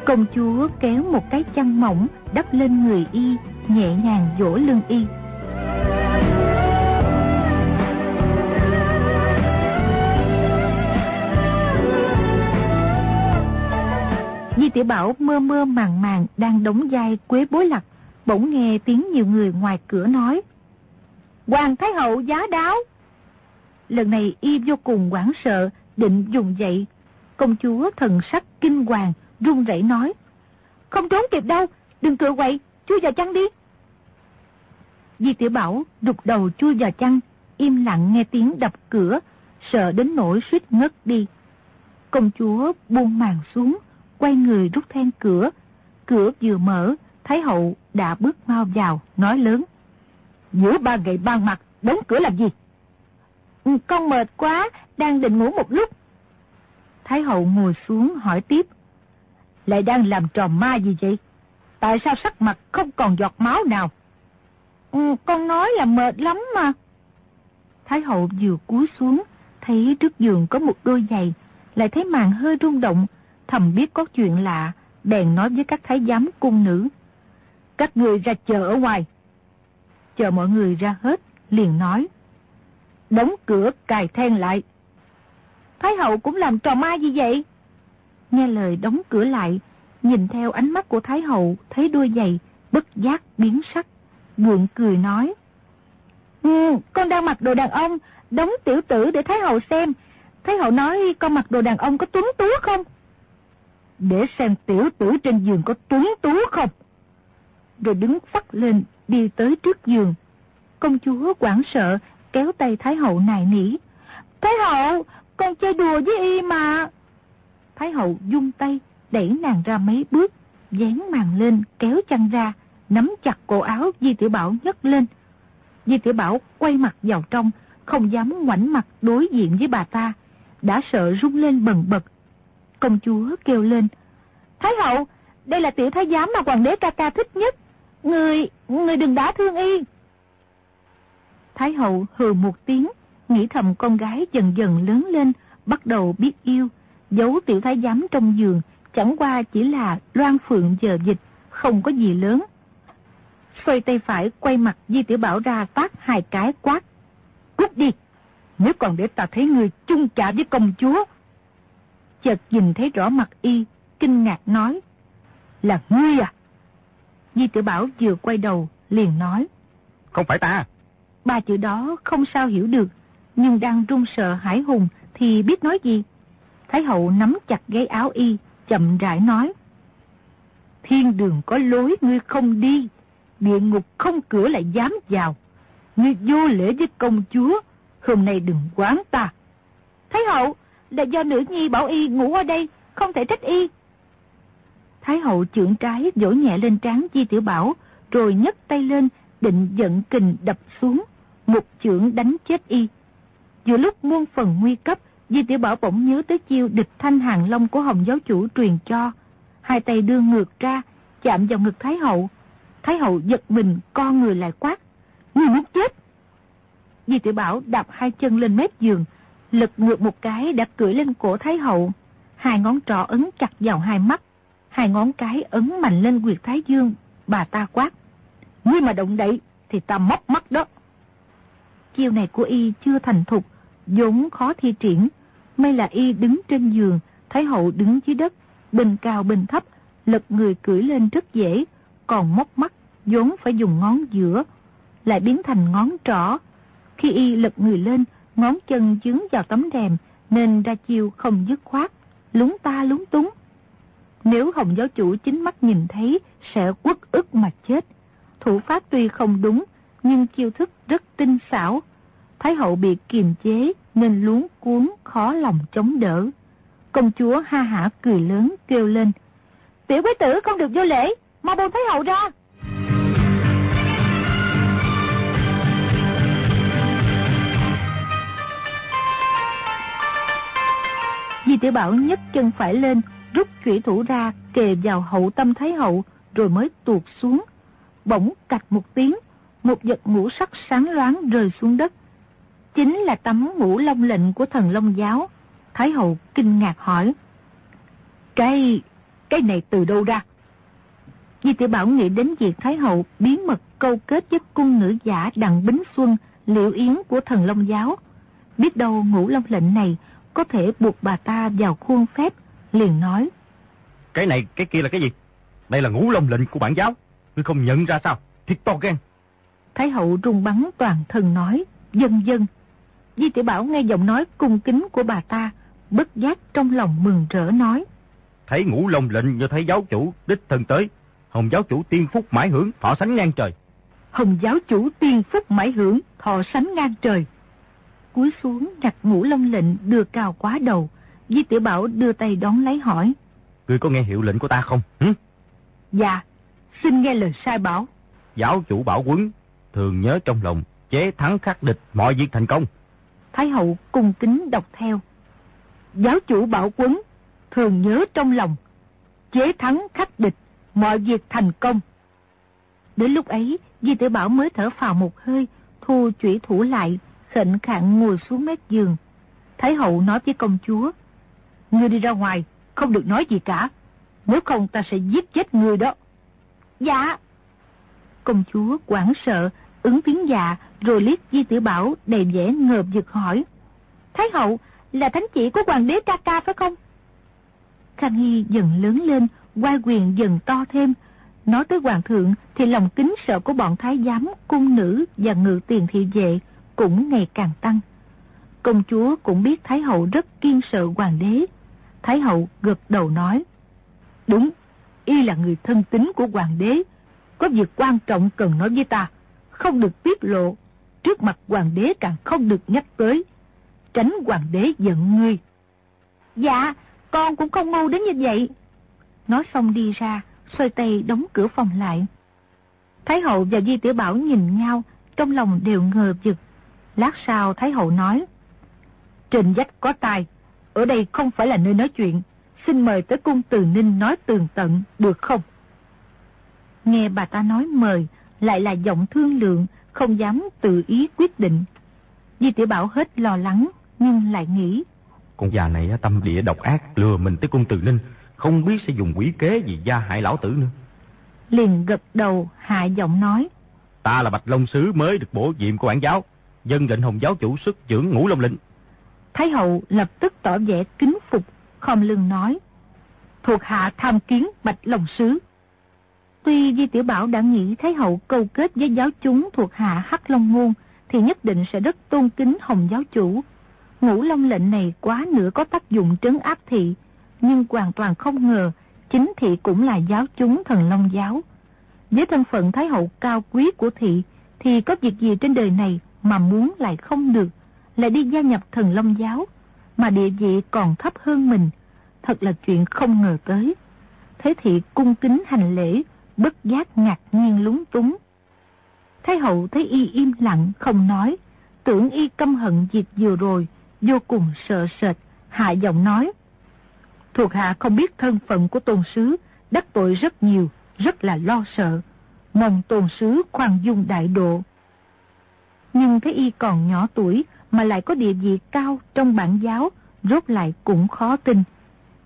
Công chúa kéo một cái chăn mỏng đắp lên người y, nhẹ nhàng vỗ lưng y. Di tiểu Bảo mơ mơ màng màng đang đóng vai quế bối lạc, bỗng nghe tiếng nhiều người ngoài cửa nói. Hoàng Thái Hậu giá đáo. Lần này y vô cùng quảng sợ, định dùng dậy. Công chúa thần sắc kinh hoàng, run rẩy nói. Không trốn kịp đâu, đừng cựa quậy, chui vào chăn đi. Di tiểu Bảo đục đầu chui vào chăn, im lặng nghe tiếng đập cửa, sợ đến nỗi suýt ngất đi. Công chúa buông màn xuống, quay người rút then cửa. Cửa vừa mở, Thái hậu đã bước mau vào, nói lớn. Giữa ba ngày ban mặt, đóng cửa làm gì? Con mệt quá, đang định ngủ một lúc. Thái hậu ngồi xuống hỏi tiếp. Lại đang làm trò ma gì vậy? Tại sao sắc mặt không còn giọt máu nào? Ừ, con nói là mệt lắm mà. Thái hậu vừa cúi xuống, thấy trước giường có một đôi giày, lại thấy màn hơi rung động, thầm biết có chuyện lạ, bèn nói với các thái giám cung nữ. Các người ra chờ ở ngoài. Chờ mọi người ra hết, liền nói. Đóng cửa cài then lại. Thái hậu cũng làm trò ma gì vậy? Nghe lời đóng cửa lại, nhìn theo ánh mắt của Thái hậu, thấy đôi giày, bất giác biến sắc, gượng cười nói. Ừ, con đang mặc đồ đàn ông, đóng tiểu tử để Thái hậu xem. Thái hậu nói con mặc đồ đàn ông có tuấn tú không? để xem tiểu tử trên giường có tuấn tú không. Rồi đứng phắt lên, đi tới trước giường. Công chúa quảng sợ, kéo tay Thái hậu nài nỉ. Thái hậu, con chơi đùa với y mà. Thái hậu dung tay, đẩy nàng ra mấy bước, dán màn lên, kéo chăn ra, nắm chặt cổ áo Di Tiểu Bảo nhấc lên. Di Tiểu Bảo quay mặt vào trong, không dám ngoảnh mặt đối diện với bà ta, đã sợ rung lên bần bật, Công chúa kêu lên. Thái hậu, đây là tiểu thái giám mà hoàng đế ca ca thích nhất. Người, người đừng đá thương y. Thái hậu hừ một tiếng, nghĩ thầm con gái dần dần lớn lên, bắt đầu biết yêu. Giấu tiểu thái giám trong giường, chẳng qua chỉ là loan phượng giờ dịch, không có gì lớn. Xoay tay phải quay mặt Di Tiểu Bảo ra phát hai cái quát. Cút đi! Nếu còn để ta thấy người chung trả với công chúa, chợt nhìn thấy rõ mặt y, kinh ngạc nói. Là ngươi à? Di tử Bảo vừa quay đầu, liền nói. Không phải ta. Ba chữ đó không sao hiểu được, nhưng đang run sợ hải hùng thì biết nói gì. Thái hậu nắm chặt gáy áo y, chậm rãi nói. Thiên đường có lối ngươi không đi, địa ngục không cửa lại dám vào. Ngươi vô lễ với công chúa, hôm nay đừng quán ta. Thái hậu, là do nữ nhi bảo y ngủ ở đây, không thể trách y. Thái hậu trưởng trái vỗ nhẹ lên trán Di Tiểu Bảo, rồi nhấc tay lên, định giận kình đập xuống, một chưởng đánh chết y. Giữa lúc muôn phần nguy cấp, Di Tiểu Bảo bỗng nhớ tới chiêu địch thanh hàng long của Hồng giáo chủ truyền cho. Hai tay đưa ngược ra, chạm vào ngực Thái hậu. Thái hậu giật mình con người lại quát. Người muốn chết. Di tiểu Bảo đạp hai chân lên mép giường, lật ngược một cái đã cưỡi lên cổ Thái hậu. Hai ngón trỏ ấn chặt vào hai mắt, hai ngón cái ấn mạnh lên quyệt Thái Dương, bà ta quát. Ngươi mà động đậy thì ta móc mắt đó. Chiêu này của y chưa thành thục, vốn khó thi triển. May là y đứng trên giường, Thái hậu đứng dưới đất, bình cao bình thấp, lật người cưỡi lên rất dễ, còn móc mắt vốn phải dùng ngón giữa, lại biến thành ngón trỏ. Khi y lật người lên, ngón chân dướng vào tấm rèm, nên ra chiêu không dứt khoát, lúng ta lúng túng. Nếu Hồng giáo chủ chính mắt nhìn thấy, sẽ quất ức mà chết. Thủ pháp tuy không đúng, nhưng chiêu thức rất tinh xảo. Thái hậu bị kiềm chế nên luống cuốn khó lòng chống đỡ. Công chúa ha hả cười lớn kêu lên. Tiểu quý tử không được vô lễ, mau buông Thái hậu ra. Di tiểu Bảo nhấc chân phải lên, rút chủy thủ ra, kề vào hậu tâm Thái hậu, rồi mới tuột xuống. Bỗng cạch một tiếng, một vật ngũ sắc sáng loáng rơi xuống đất. Chính là tấm ngũ long lệnh của thần Long Giáo. Thái hậu kinh ngạc hỏi. Cái, cái này từ đâu ra? Di tiểu Bảo nghĩ đến việc Thái hậu bí mật câu kết với cung nữ giả Đặng Bính Xuân, liệu yến của thần Long Giáo. Biết đâu ngũ long lệnh này có thể buộc bà ta vào khuôn phép, liền nói. Cái này, cái kia là cái gì? Đây là ngũ long lệnh của bản giáo. Ngươi không nhận ra sao? Thiệt to gan. Thái hậu rung bắn toàn thân nói, dân dân. Di tiểu Bảo nghe giọng nói cung kính của bà ta, bất giác trong lòng mừng rỡ nói. Thấy ngũ long lệnh như thấy giáo chủ đích thân tới. Hồng giáo chủ tiên phúc mãi hưởng, thọ sánh ngang trời. Hồng giáo chủ tiên phúc mãi hưởng, thọ sánh ngang trời. Cúi xuống đặt ngũ long lệnh đưa cao quá đầu. Di tiểu Bảo đưa tay đón lấy hỏi. Ngươi có nghe hiệu lệnh của ta không? Hử? Dạ, xin nghe lời sai bảo. Giáo chủ bảo quấn, thường nhớ trong lòng, chế thắng khắc địch, mọi việc thành công. Thái hậu cung kính đọc theo. Giáo chủ bảo quấn, thường nhớ trong lòng, chế thắng khắc địch, mọi việc thành công. Đến lúc ấy, Di tử Bảo mới thở phào một hơi, thu chủy thủ lại, khệnh khạng ngồi xuống mép giường. Thái hậu nói với công chúa, Ngươi đi ra ngoài, không được nói gì cả, nếu không ta sẽ giết chết ngươi đó. Dạ. Công chúa quảng sợ, ứng tiếng dạ, rồi liếc Di Tử Bảo đầy vẻ ngợp giật hỏi. Thái hậu là thánh chỉ của hoàng đế Ca Ca phải không? Khang Hy dần lớn lên, quai quyền dần to thêm. Nói tới hoàng thượng thì lòng kính sợ của bọn thái giám, cung nữ và ngự tiền thị vệ cũng ngày càng tăng. Công chúa cũng biết Thái hậu rất kiên sợ hoàng đế. Thái hậu gật đầu nói. Đúng, y là người thân tín của hoàng đế. Có việc quan trọng cần nói với ta, không được tiết lộ. Trước mặt hoàng đế càng không được nhắc tới. Tránh hoàng đế giận ngươi. Dạ, con cũng không ngu đến như vậy. Nói xong đi ra, xoay tay đóng cửa phòng lại. Thái hậu và Di Tiểu Bảo nhìn nhau, trong lòng đều ngờ vực. Lát sau Thái hậu nói. Trình dách có tài, ở đây không phải là nơi nói chuyện. Xin mời tới cung từ ninh nói tường tận, được không? Nghe bà ta nói mời, lại là giọng thương lượng, không dám tự ý quyết định. Di tiểu Bảo hết lo lắng, nhưng lại nghĩ. Con già này tâm địa độc ác, lừa mình tới cung từ ninh, không biết sẽ dùng quỷ kế gì gia hại lão tử nữa. Liền gật đầu, hạ giọng nói. Ta là Bạch Long Sứ mới được bổ nhiệm của bản giáo, dân lệnh hồng giáo chủ xuất trưởng ngũ long lệnh. Thái hậu lập tức tỏ vẻ kính phục, khom lưng nói. Thuộc hạ tham kiến Bạch Long Sứ. Tuy Di Tiểu Bảo đã nghĩ Thái hậu câu kết với giáo chúng thuộc hạ Hắc Long Ngôn, thì nhất định sẽ rất tôn kính Hồng giáo chủ. Ngũ Long lệnh này quá nữa có tác dụng trấn áp thị, nhưng hoàn toàn không ngờ chính thị cũng là giáo chúng thần Long giáo. Với thân phận Thái hậu cao quý của thị, thì có việc gì trên đời này mà muốn lại không được, lại đi gia nhập thần Long giáo, mà địa vị còn thấp hơn mình, thật là chuyện không ngờ tới. Thế thị cung kính hành lễ, bất giác ngạc nhiên lúng túng. Thái hậu thấy y im lặng không nói, tưởng y căm hận việc vừa rồi, vô cùng sợ sệt, hạ giọng nói. Thuộc hạ không biết thân phận của tôn sứ, đắc tội rất nhiều, rất là lo sợ, mong tôn sứ khoan dung đại độ. Nhưng thấy y còn nhỏ tuổi mà lại có địa vị cao trong bản giáo, rốt lại cũng khó tin.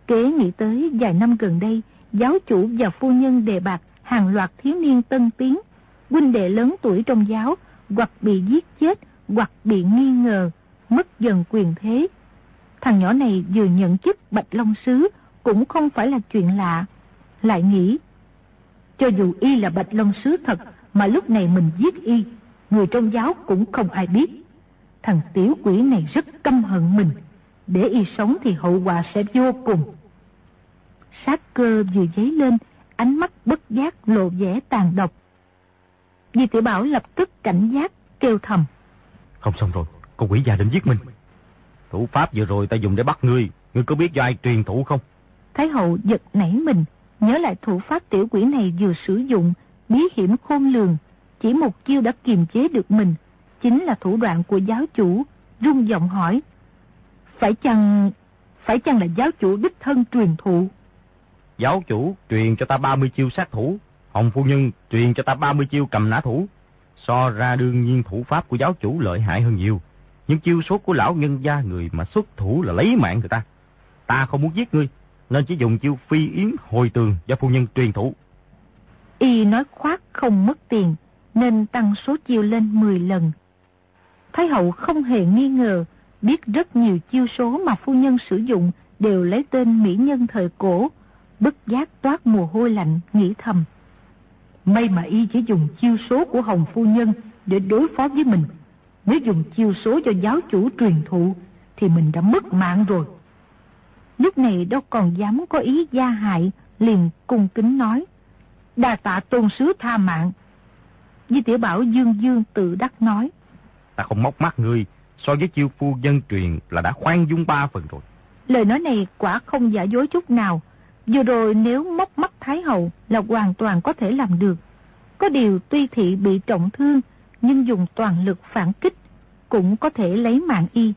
Kế nghĩ tới vài năm gần đây, giáo chủ và phu nhân đề bạc hàng loạt thiếu niên tân tiến, huynh đệ lớn tuổi trong giáo, hoặc bị giết chết, hoặc bị nghi ngờ, mất dần quyền thế. Thằng nhỏ này vừa nhận chức Bạch Long Sứ cũng không phải là chuyện lạ. Lại nghĩ, cho dù y là Bạch Long Sứ thật mà lúc này mình giết y, người trong giáo cũng không ai biết. Thằng tiểu quỷ này rất căm hận mình, để y sống thì hậu quả sẽ vô cùng. Sát cơ vừa dấy lên, ánh mắt bất giác lộ vẻ tàn độc. Di tiểu Bảo lập tức cảnh giác, kêu thầm. Không xong rồi, con quỷ già định giết mình. Thủ pháp vừa rồi ta dùng để bắt ngươi, ngươi có biết do ai truyền thủ không? Thái hậu giật nảy mình, nhớ lại thủ pháp tiểu quỷ này vừa sử dụng, bí hiểm khôn lường, chỉ một chiêu đã kiềm chế được mình, chính là thủ đoạn của giáo chủ, rung giọng hỏi. Phải chăng, phải chăng là giáo chủ đích thân truyền thụ? Giáo chủ truyền cho ta 30 chiêu sát thủ, Hồng Phu Nhân truyền cho ta 30 chiêu cầm nã thủ. So ra đương nhiên thủ pháp của giáo chủ lợi hại hơn nhiều. Nhưng chiêu số của lão nhân gia người mà xuất thủ là lấy mạng người ta. Ta không muốn giết ngươi, nên chỉ dùng chiêu phi yến hồi tường do phu nhân truyền thủ. Y nói khoác không mất tiền, nên tăng số chiêu lên 10 lần. Thái hậu không hề nghi ngờ, biết rất nhiều chiêu số mà phu nhân sử dụng đều lấy tên mỹ nhân thời cổ, bất giác toát mồ hôi lạnh, nghĩ thầm. May mà y chỉ dùng chiêu số của Hồng Phu Nhân để đối phó với mình. Nếu dùng chiêu số cho giáo chủ truyền thụ, thì mình đã mất mạng rồi. Lúc này đâu còn dám có ý gia hại, liền cung kính nói. Đà tạ tôn sứ tha mạng. Di tiểu Bảo dương dương tự đắc nói. Ta không móc mắt ngươi, so với chiêu phu dân truyền là đã khoan dung ba phần rồi. Lời nói này quả không giả dối chút nào. Vừa rồi nếu móc mắt Thái Hậu là hoàn toàn có thể làm được. Có điều tuy thị bị trọng thương, nhưng dùng toàn lực phản kích, cũng có thể lấy mạng y.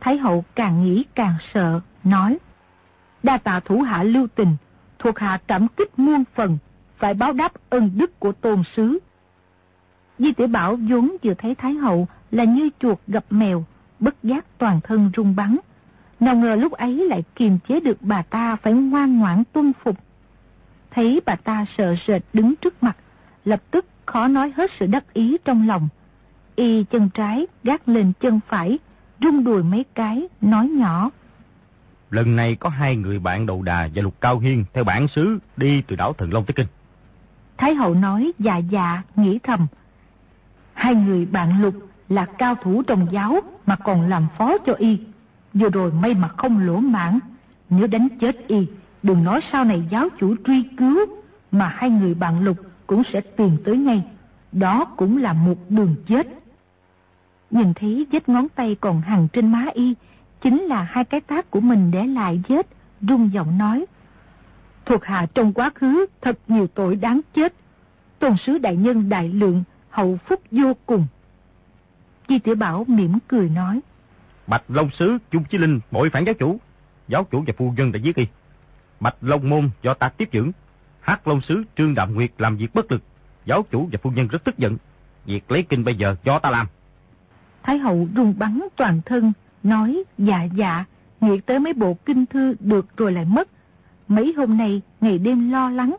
Thái Hậu càng nghĩ càng sợ, nói. Đa tạ thủ hạ lưu tình, thuộc hạ cảm kích muôn phần, phải báo đáp ân đức của tôn sứ. Di tiểu Bảo vốn vừa thấy Thái Hậu là như chuột gặp mèo, bất giác toàn thân rung bắn. Nào ngờ lúc ấy lại kiềm chế được bà ta phải ngoan ngoãn tuân phục. Thấy bà ta sợ sệt đứng trước mặt, lập tức khó nói hết sự đắc ý trong lòng. Y chân trái gác lên chân phải, rung đùi mấy cái, nói nhỏ. Lần này có hai người bạn đầu đà và lục cao hiên theo bản xứ đi từ đảo Thần Long tới Kinh. Thái hậu nói dạ dạ, nghĩ thầm. Hai người bạn lục là cao thủ trong giáo mà còn làm phó cho y. Vừa rồi may mà không lỗ mãn. Nếu đánh chết y, đừng nói sau này giáo chủ truy cứu, mà hai người bạn lục cũng sẽ tìm tới ngay. Đó cũng là một đường chết. Nhìn thấy vết ngón tay còn hằn trên má y, chính là hai cái tác của mình để lại vết, rung giọng nói. Thuộc hạ trong quá khứ thật nhiều tội đáng chết. Tôn sứ đại nhân đại lượng, hậu phúc vô cùng. chi tiểu Bảo mỉm cười nói. Bạch Long Sứ, Chung Chí Linh, bội phản giáo chủ. Giáo chủ và phu nhân đã giết y. Bạch Long Môn do ta tiếp dưỡng. Hát Long Sứ Trương Đạm Nguyệt làm việc bất lực. Giáo chủ và phu nhân rất tức giận. Việc lấy kinh bây giờ do ta làm. Thái hậu rung bắn toàn thân, nói dạ dạ, nghĩ tới mấy bộ kinh thư được rồi lại mất. Mấy hôm nay ngày đêm lo lắng,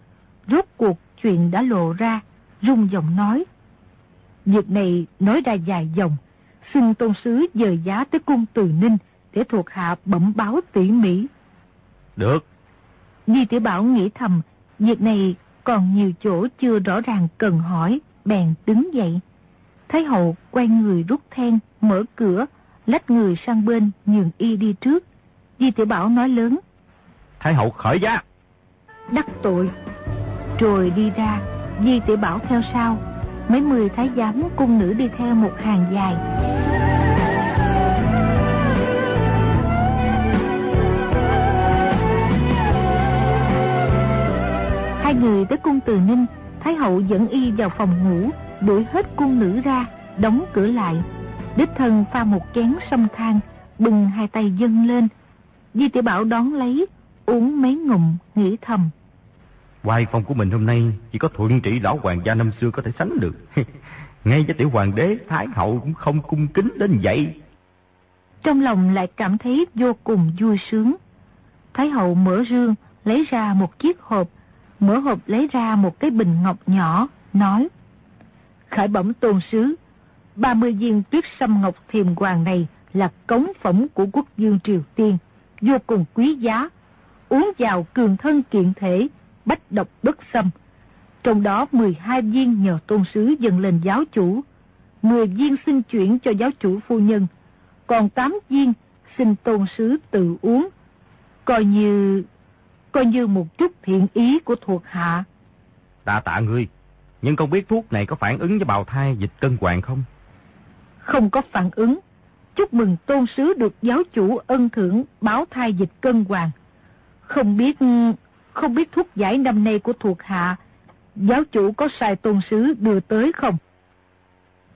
rốt cuộc chuyện đã lộ ra, rung giọng nói. Việc này nói ra dài dòng, xin tôn sứ dời giá tới cung từ ninh để thuộc hạ bẩm báo tỉ mỉ. Được. Di tiểu Bảo nghĩ thầm, việc này còn nhiều chỗ chưa rõ ràng cần hỏi, bèn đứng dậy. Thái hậu quay người rút then, mở cửa, lách người sang bên nhường y đi trước. Di tiểu Bảo nói lớn. Thái hậu khởi giá. Đắc tội. Rồi đi ra, Di tiểu Bảo theo sau. Mấy mươi thái giám cung nữ đi theo một hàng dài. Hai người tới cung từ ninh, Thái hậu dẫn y vào phòng ngủ, đuổi hết cung nữ ra, đóng cửa lại. Đích thân pha một chén sâm thang bừng hai tay dâng lên. Di tiểu Bảo đón lấy, uống mấy ngụm, nghĩ thầm. Hoài phong của mình hôm nay chỉ có thuận trị lão hoàng gia năm xưa có thể sánh được. Ngay cho tiểu hoàng đế, thái hậu cũng không cung kính đến vậy. Trong lòng lại cảm thấy vô cùng vui sướng. Thái hậu mở rương, lấy ra một chiếc hộp, mở hộp lấy ra một cái bình ngọc nhỏ, nói Khải bẩm tôn sứ, 30 viên tuyết sâm ngọc thiềm hoàng này là cống phẩm của quốc dương Triều Tiên, vô cùng quý giá, uống vào cường thân kiện thể, bách độc bất xâm. Trong đó 12 viên nhờ tôn sứ dâng lên giáo chủ, 10 viên xin chuyển cho giáo chủ phu nhân, còn 8 viên xin tôn sứ tự uống, coi như coi như một chút thiện ý của thuộc hạ. Đa tạ ngươi, nhưng không biết thuốc này có phản ứng với bào thai dịch cân hoàng không? Không có phản ứng. Chúc mừng tôn sứ được giáo chủ ân thưởng báo thai dịch cân hoàng. Không biết không biết thuốc giải năm nay của thuộc hạ, giáo chủ có sai tôn sứ đưa tới không?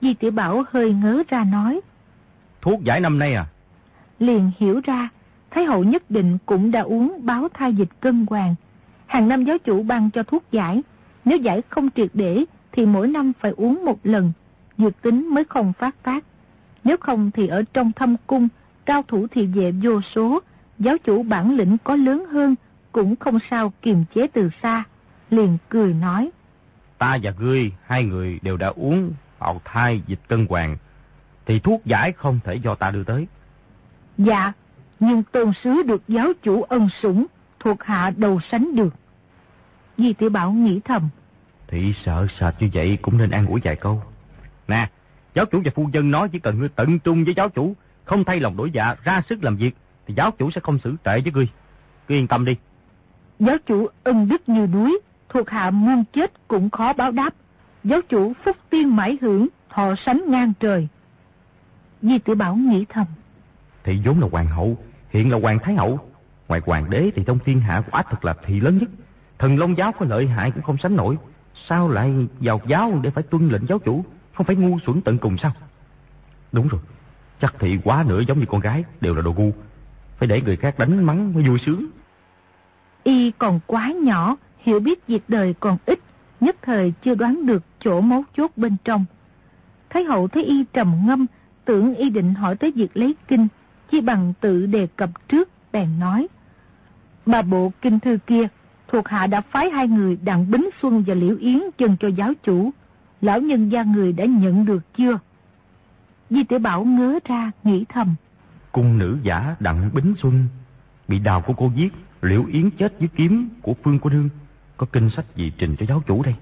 Di tiểu Bảo hơi ngớ ra nói. Thuốc giải năm nay à? Liền hiểu ra, Thái hậu nhất định cũng đã uống báo thai dịch cân hoàng. Hàng năm giáo chủ ban cho thuốc giải, nếu giải không triệt để thì mỗi năm phải uống một lần, dược tính mới không phát tác. Nếu không thì ở trong thâm cung, cao thủ thì vệ vô số, giáo chủ bản lĩnh có lớn hơn, cũng không sao kiềm chế từ xa. Liền cười nói. Ta và ngươi, hai người đều đã uống bào thai dịch cân hoàng, thì thuốc giải không thể do ta đưa tới. Dạ, nhưng tôn sứ được giáo chủ ân sủng, thuộc hạ đầu sánh được. Di tiểu Bảo nghĩ thầm. Thì sợ sệt như vậy cũng nên an ủi vài câu. Nè, giáo chủ và phu dân nói chỉ cần ngươi tận trung với giáo chủ, không thay lòng đổi dạ, ra sức làm việc, thì giáo chủ sẽ không xử tệ với ngươi. Cứ yên tâm đi. Giáo chủ ân đức như núi, thuộc hạ muôn chết cũng khó báo đáp. Giáo chủ phúc tiên mãi hưởng, thọ sánh ngang trời. Di tiểu Bảo nghĩ thầm. Thì vốn là hoàng hậu, hiện là hoàng thái hậu. Ngoài hoàng đế thì trong thiên hạ quả thật là thị lớn nhất. Thần Long giáo có lợi hại cũng không sánh nổi. Sao lại vào giáo để phải tuân lệnh giáo chủ, không phải ngu xuẩn tận cùng sao? Đúng rồi, chắc thị quá nữa giống như con gái, đều là đồ ngu. Phải để người khác đánh mắng mới vui sướng. Y còn quá nhỏ, hiểu biết việc đời còn ít, nhất thời chưa đoán được chỗ mấu chốt bên trong. Thái hậu thấy Y trầm ngâm, tưởng Y định hỏi tới việc lấy kinh, chỉ bằng tự đề cập trước, bèn nói. Bà bộ kinh thư kia, thuộc hạ đã phái hai người Đặng Bính Xuân và Liễu Yến chân cho giáo chủ. Lão nhân gia người đã nhận được chưa? Di tiểu Bảo ngớ ra, nghĩ thầm. Cung nữ giả Đặng Bính Xuân bị đào của cô giết, Liễu Yến chết dưới kiếm của Phương cô Nương. Có kinh sách gì trình cho giáo chủ đây?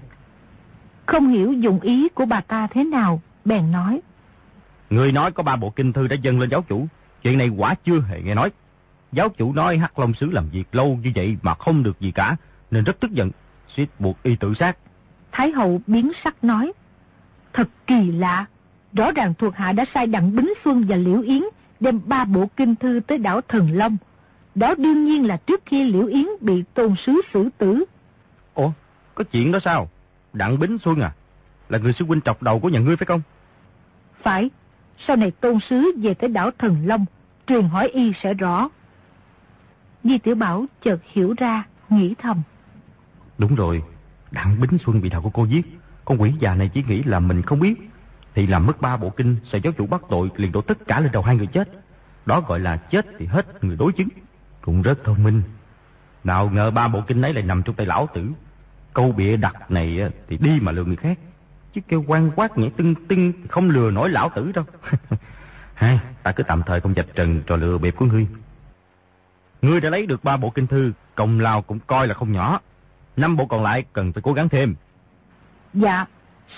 Không hiểu dụng ý của bà ta thế nào, bèn nói. Người nói có ba bộ kinh thư đã dâng lên giáo chủ, Chuyện này quả chưa hề nghe nói. Giáo chủ nói Hắc Long Sứ làm việc lâu như vậy mà không được gì cả, nên rất tức giận, suýt buộc y tự sát. Thái hậu biến sắc nói, thật kỳ lạ, rõ ràng thuộc hạ đã sai Đặng Bính Xuân và Liễu Yến đem ba bộ kinh thư tới đảo Thần Long. Đó đương nhiên là trước khi Liễu Yến bị tôn sứ xử tử. Ủa, có chuyện đó sao? Đặng Bính Xuân à? Là người sư huynh trọc đầu của nhà ngươi phải không? Phải, sau này tôn sứ về tới đảo Thần Long, truyền hỏi y sẽ rõ. Di tiểu Bảo chợt hiểu ra, nghĩ thầm. Đúng rồi, Đặng Bính Xuân bị thảo của cô giết. Con quỷ già này chỉ nghĩ là mình không biết. Thì làm mất ba bộ kinh, sẽ giáo chủ bắt tội liền đổ tất cả lên đầu hai người chết. Đó gọi là chết thì hết người đối chứng. Cũng rất thông minh. Nào ngờ ba bộ kinh ấy lại nằm trong tay lão tử. Câu bịa đặt này thì đi mà lừa người khác. Chứ kêu quan quát nghĩa tưng tưng không lừa nổi lão tử đâu. Hai, ta cứ tạm thời không dạch trần trò lừa bịp của ngươi. Ngươi đã lấy được ba bộ kinh thư, công lao cũng coi là không nhỏ. Năm bộ còn lại cần phải cố gắng thêm. Dạ,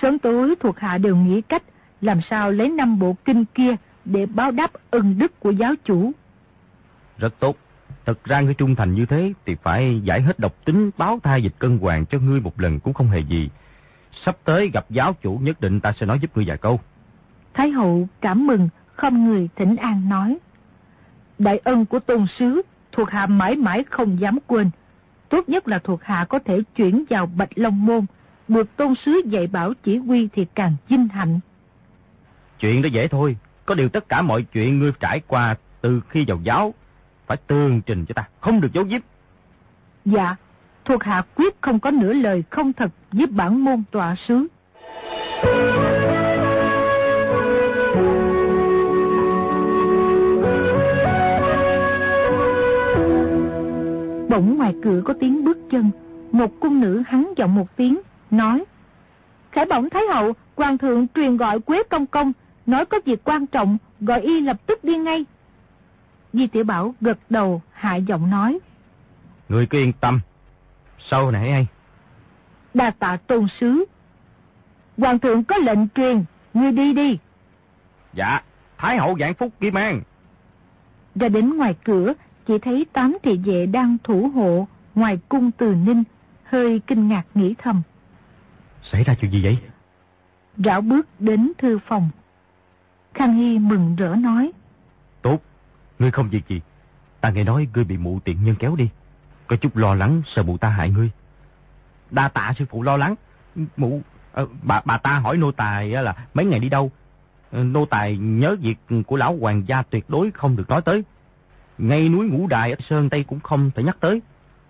sớm tối thuộc hạ đều nghĩ cách làm sao lấy năm bộ kinh kia để báo đáp ân đức của giáo chủ. Rất tốt. Thật ra ngươi trung thành như thế thì phải giải hết độc tính báo thai dịch cân hoàng cho ngươi một lần cũng không hề gì. Sắp tới gặp giáo chủ nhất định ta sẽ nói giúp ngươi vài câu. Thái hậu cảm mừng, không người thỉnh an nói. Đại ân của tôn sứ, thuộc hạ mãi mãi không dám quên. Tốt nhất là thuộc hạ có thể chuyển vào Bạch Long Môn, được tôn sứ dạy bảo chỉ huy thì càng vinh hạnh. Chuyện đó dễ thôi, có điều tất cả mọi chuyện ngươi trải qua từ khi vào giáo, phải tường trình cho ta, không được giấu giếm. Dạ, thuộc hạ quyết không có nửa lời không thật với bản môn tọa sứ. Bỗng ngoài cửa có tiếng bước chân, một cung nữ hắn giọng một tiếng, nói Khải bổng Thái Hậu, Hoàng thượng truyền gọi Quế Công Công, nói có việc quan trọng, gọi y lập tức đi ngay. Di Tiểu Bảo gật đầu, hạ giọng nói Người cứ yên tâm, sau này hay. Đa tạ tôn sứ. Hoàng thượng có lệnh truyền, ngươi đi đi. Dạ, Thái hậu giảng phúc kim an. Ra đến ngoài cửa, chỉ thấy tám thị vệ đang thủ hộ ngoài cung từ ninh, hơi kinh ngạc nghĩ thầm. Xảy ra chuyện gì vậy? Rảo bước đến thư phòng. Khang Hy mừng rỡ nói. Ngươi không việc gì. Ta nghe nói ngươi bị mụ tiện nhân kéo đi. Có chút lo lắng sợ mụ ta hại ngươi. Đa tạ sư phụ lo lắng. Mụ, à, bà bà ta hỏi nô tài là mấy ngày đi đâu. Ờ, nô tài nhớ việc của lão hoàng gia tuyệt đối không được nói tới. Ngay núi ngũ đài ở Sơn Tây cũng không thể nhắc tới.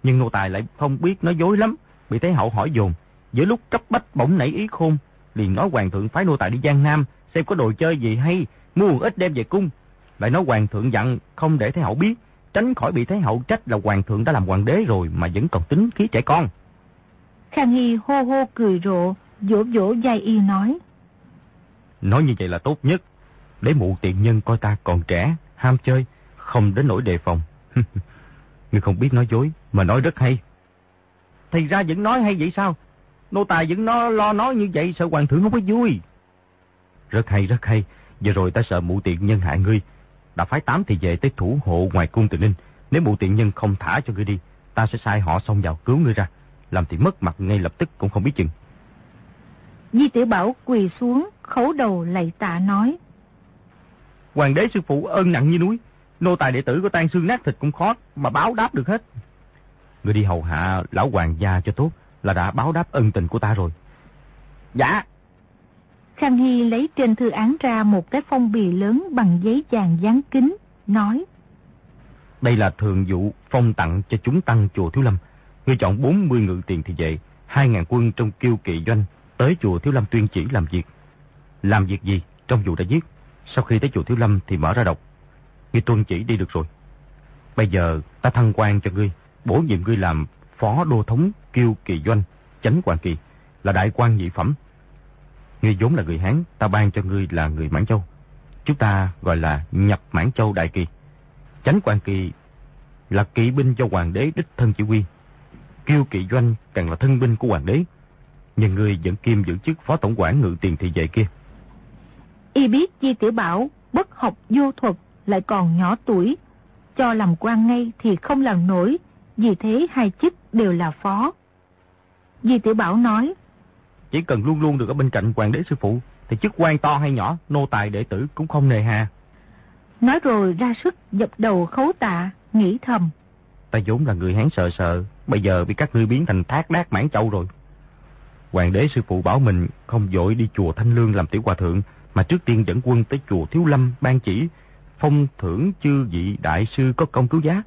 Nhưng nô tài lại không biết nói dối lắm. Bị Thái hậu hỏi dồn. Giữa lúc cấp bách bỗng nảy ý khôn. Liền nói hoàng thượng phái nô tài đi Giang Nam. Xem có đồ chơi gì hay. Mua ít đem về cung. Lại nói hoàng thượng dặn không để Thái hậu biết tránh khỏi bị Thái hậu trách là hoàng thượng đã làm hoàng đế rồi mà vẫn còn tính khí trẻ con. Khang Hy hô hô cười rộ, vỗ vỗ dai y nói. Nói như vậy là tốt nhất, để mụ tiện nhân coi ta còn trẻ, ham chơi, không đến nỗi đề phòng. Ngươi không biết nói dối, mà nói rất hay. Thì ra vẫn nói hay vậy sao? Nô tài vẫn nó lo nói như vậy sợ hoàng thượng không có vui. Rất hay, rất hay. Giờ rồi ta sợ mụ tiện nhân hại ngươi, đã phái tám thì về tới thủ hộ ngoài cung từ ninh. Nếu mụ tiện nhân không thả cho ngươi đi, ta sẽ sai họ xông vào cứu ngươi ra. Làm thì mất mặt ngay lập tức cũng không biết chừng. Di tiểu Bảo quỳ xuống, khấu đầu lạy tạ nói. Hoàng đế sư phụ ơn nặng như núi. Nô tài đệ tử có tan xương nát thịt cũng khó mà báo đáp được hết. Ngươi đi hầu hạ lão hoàng gia cho tốt là đã báo đáp ân tình của ta rồi. Dạ, Khang Hy lấy trên thư án ra một cái phong bì lớn bằng giấy vàng dán kính, nói. Đây là thường vụ phong tặng cho chúng tăng chùa Thiếu Lâm. Ngươi chọn 40 ngự tiền thì vậy, 2.000 quân trong kiêu kỵ doanh tới chùa Thiếu Lâm tuyên chỉ làm việc. Làm việc gì trong vụ đã giết, sau khi tới chùa Thiếu Lâm thì mở ra đọc. Ngươi tuân chỉ đi được rồi. Bây giờ ta thăng quan cho ngươi, bổ nhiệm ngươi làm phó đô thống kiêu kỳ doanh, chánh quan kỳ, là đại quan nhị phẩm, Ngươi vốn là người Hán, ta ban cho ngươi là người Mãn Châu. Chúng ta gọi là nhập Mãn Châu Đại Kỳ. Chánh quan kỳ là kỵ binh cho hoàng đế đích thân chỉ huy. Kiêu kỵ doanh càng là thân binh của hoàng đế. Nhưng ngươi vẫn kiêm giữ chức phó tổng quản ngự tiền thị vệ kia. Y biết Di Tiểu Bảo bất học vô thuật lại còn nhỏ tuổi. Cho làm quan ngay thì không làm nổi, vì thế hai chức đều là phó. Di Tiểu Bảo nói, chỉ cần luôn luôn được ở bên cạnh hoàng đế sư phụ, thì chức quan to hay nhỏ, nô tài đệ tử cũng không nề hà. Nói rồi ra sức dập đầu khấu tạ, nghĩ thầm. Ta vốn là người hán sợ sợ, bây giờ bị các ngươi biến thành thác đát mãn châu rồi. Hoàng đế sư phụ bảo mình không dội đi chùa Thanh Lương làm tiểu hòa thượng, mà trước tiên dẫn quân tới chùa Thiếu Lâm ban chỉ, phong thưởng chư vị đại sư có công cứu giá.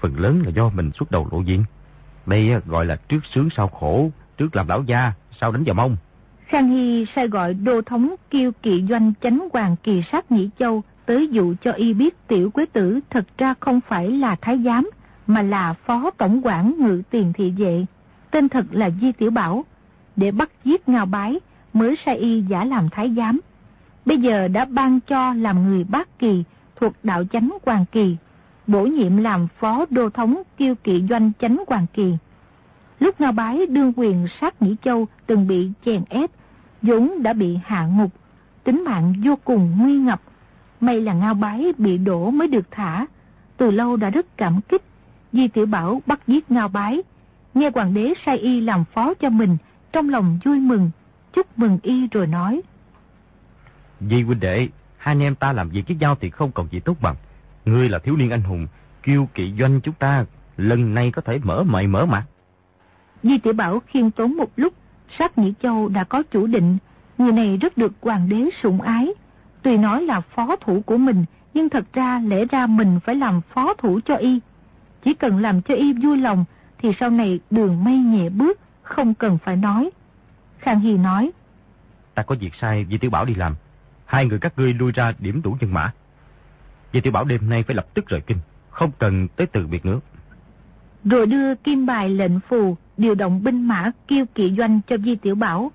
Phần lớn là do mình xuất đầu lộ diện. Đây gọi là trước sướng sau khổ, trước làm lão gia, sau đánh vào mông. Khang Hy sai gọi đô thống kiêu kỵ doanh chánh hoàng kỳ sát Nhĩ Châu tới dụ cho y biết tiểu quế tử thật ra không phải là thái giám, mà là phó tổng quản ngự tiền thị vệ. Tên thật là Di Tiểu Bảo. Để bắt giết ngao bái, mới sai y giả làm thái giám. Bây giờ đã ban cho làm người bát kỳ thuộc đạo chánh hoàng kỳ, bổ nhiệm làm phó đô thống kiêu kỵ doanh chánh hoàng kỳ. Lúc Ngao Bái đương quyền sát Nghĩ Châu từng bị chèn ép, vốn đã bị hạ ngục, tính mạng vô cùng nguy ngập. May là Ngao Bái bị đổ mới được thả, từ lâu đã rất cảm kích. Di Tiểu Bảo bắt giết Ngao Bái, nghe hoàng đế sai y làm phó cho mình, trong lòng vui mừng, chúc mừng y rồi nói. Di huynh đệ, hai anh em ta làm việc với nhau thì không còn gì tốt bằng. Ngươi là thiếu niên anh hùng, kiêu kỵ doanh chúng ta, lần này có thể mở mày mở mặt. Di Tiểu Bảo khiêm tốn một lúc, sát Nhĩ Châu đã có chủ định, người này rất được hoàng đế sủng ái. Tuy nói là phó thủ của mình, nhưng thật ra lẽ ra mình phải làm phó thủ cho y. Chỉ cần làm cho y vui lòng, thì sau này đường mây nhẹ bước, không cần phải nói. Khang Hy nói, Ta có việc sai Di Tiểu Bảo đi làm. Hai người các ngươi lui ra điểm đủ nhân mã. Di Tiểu Bảo đêm nay phải lập tức rời kinh, không cần tới từ biệt nữa. Rồi đưa kim bài lệnh phù, điều động binh mã kêu kỵ doanh cho Di Tiểu Bảo.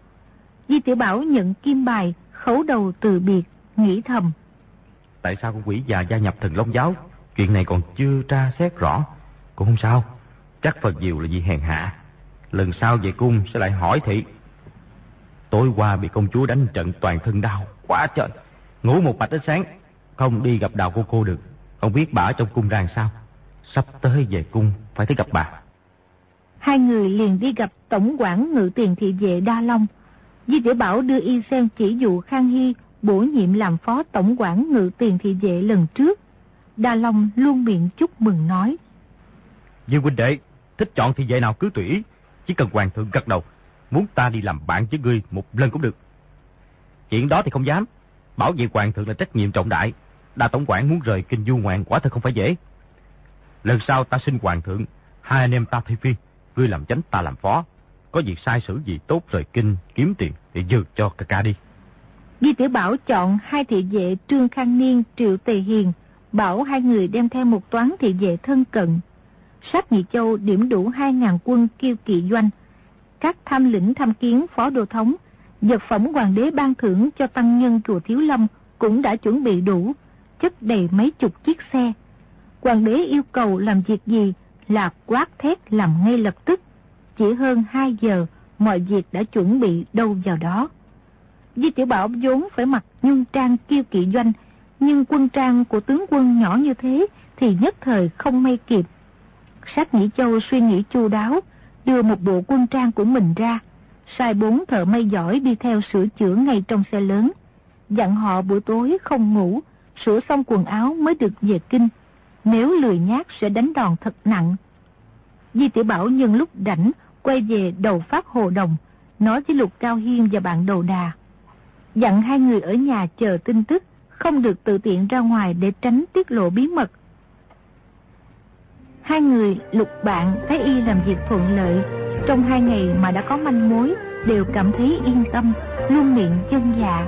Di Tiểu Bảo nhận kim bài, khấu đầu từ biệt, nghĩ thầm. Tại sao con quỷ già gia nhập thần Long Giáo? Chuyện này còn chưa tra xét rõ. Cũng không sao. Chắc phật diệu là vì hèn hạ. Lần sau về cung sẽ lại hỏi thị. Tối qua bị công chúa đánh trận toàn thân đau. Quá trời. Ngủ một mạch đến sáng. Không đi gặp đào cô cô được. Không biết bà ở trong cung ràng sao. Sắp tới về cung phải tới gặp bà. Hai người liền đi gặp tổng quản ngự tiền thị vệ Đa Long. Di Tiểu Bảo đưa y sen chỉ dụ Khang Hy bổ nhiệm làm phó tổng quản ngự tiền thị vệ lần trước. Đa Long luôn miệng chúc mừng nói. Dương huynh đệ, thích chọn thị vệ nào cứ tùy ý. Chỉ cần hoàng thượng gật đầu, muốn ta đi làm bạn với ngươi một lần cũng được. Chuyện đó thì không dám. Bảo vệ hoàng thượng là trách nhiệm trọng đại. Đa tổng quản muốn rời kinh du ngoạn quả thật không phải dễ. Lần sau ta xin hoàng thượng, hai anh em ta thi phiên, ngươi làm chánh ta làm phó. Có việc sai sử gì tốt rời kinh kiếm tiền thì dư cho ca ca đi. Di Tiểu Bảo chọn hai thị vệ Trương Khang Niên, Triệu Tề Hiền, bảo hai người đem theo một toán thị vệ thân cận. Sát Nhị Châu điểm đủ 2.000 quân kiêu kỵ doanh. Các tham lĩnh tham kiến phó đô thống, vật phẩm hoàng đế ban thưởng cho tăng nhân chùa Thiếu Lâm cũng đã chuẩn bị đủ, chất đầy mấy chục chiếc xe. Hoàng đế yêu cầu làm việc gì là quát thét làm ngay lập tức. Chỉ hơn 2 giờ, mọi việc đã chuẩn bị đâu vào đó. Di Tiểu Bảo vốn phải mặc nhung trang kiêu kỵ doanh, nhưng quân trang của tướng quân nhỏ như thế thì nhất thời không may kịp. Sát Nhĩ Châu suy nghĩ chu đáo, đưa một bộ quân trang của mình ra, sai bốn thợ may giỏi đi theo sửa chữa ngay trong xe lớn. Dặn họ buổi tối không ngủ, sửa xong quần áo mới được về kinh. Nếu lười nhát sẽ đánh đòn thật nặng. Di Tiểu Bảo nhân lúc rảnh quay về đầu phát hồ đồng, nói với Lục Cao Hiên và bạn đầu đà. Dặn hai người ở nhà chờ tin tức, không được tự tiện ra ngoài để tránh tiết lộ bí mật. Hai người lục bạn thấy y làm việc thuận lợi, trong hai ngày mà đã có manh mối, đều cảm thấy yên tâm, luôn miệng chân dạ.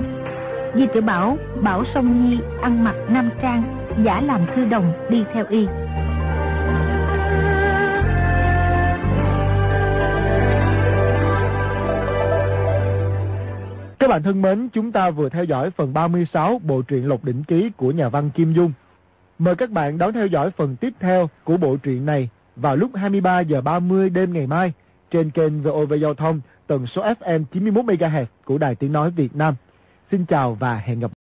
Di tiểu Bảo bảo Song Nhi ăn mặc nam trang, giả làm thư đồng đi theo y. Các bạn thân mến, chúng ta vừa theo dõi phần 36 bộ truyện Lộc Đỉnh Ký của nhà văn Kim Dung. Mời các bạn đón theo dõi phần tiếp theo của bộ truyện này vào lúc 23 giờ 30 đêm ngày mai trên kênh VOV Giao thông tần số FM 91 MHz của Đài Tiếng nói Việt Nam. Xin chào và hẹn gặp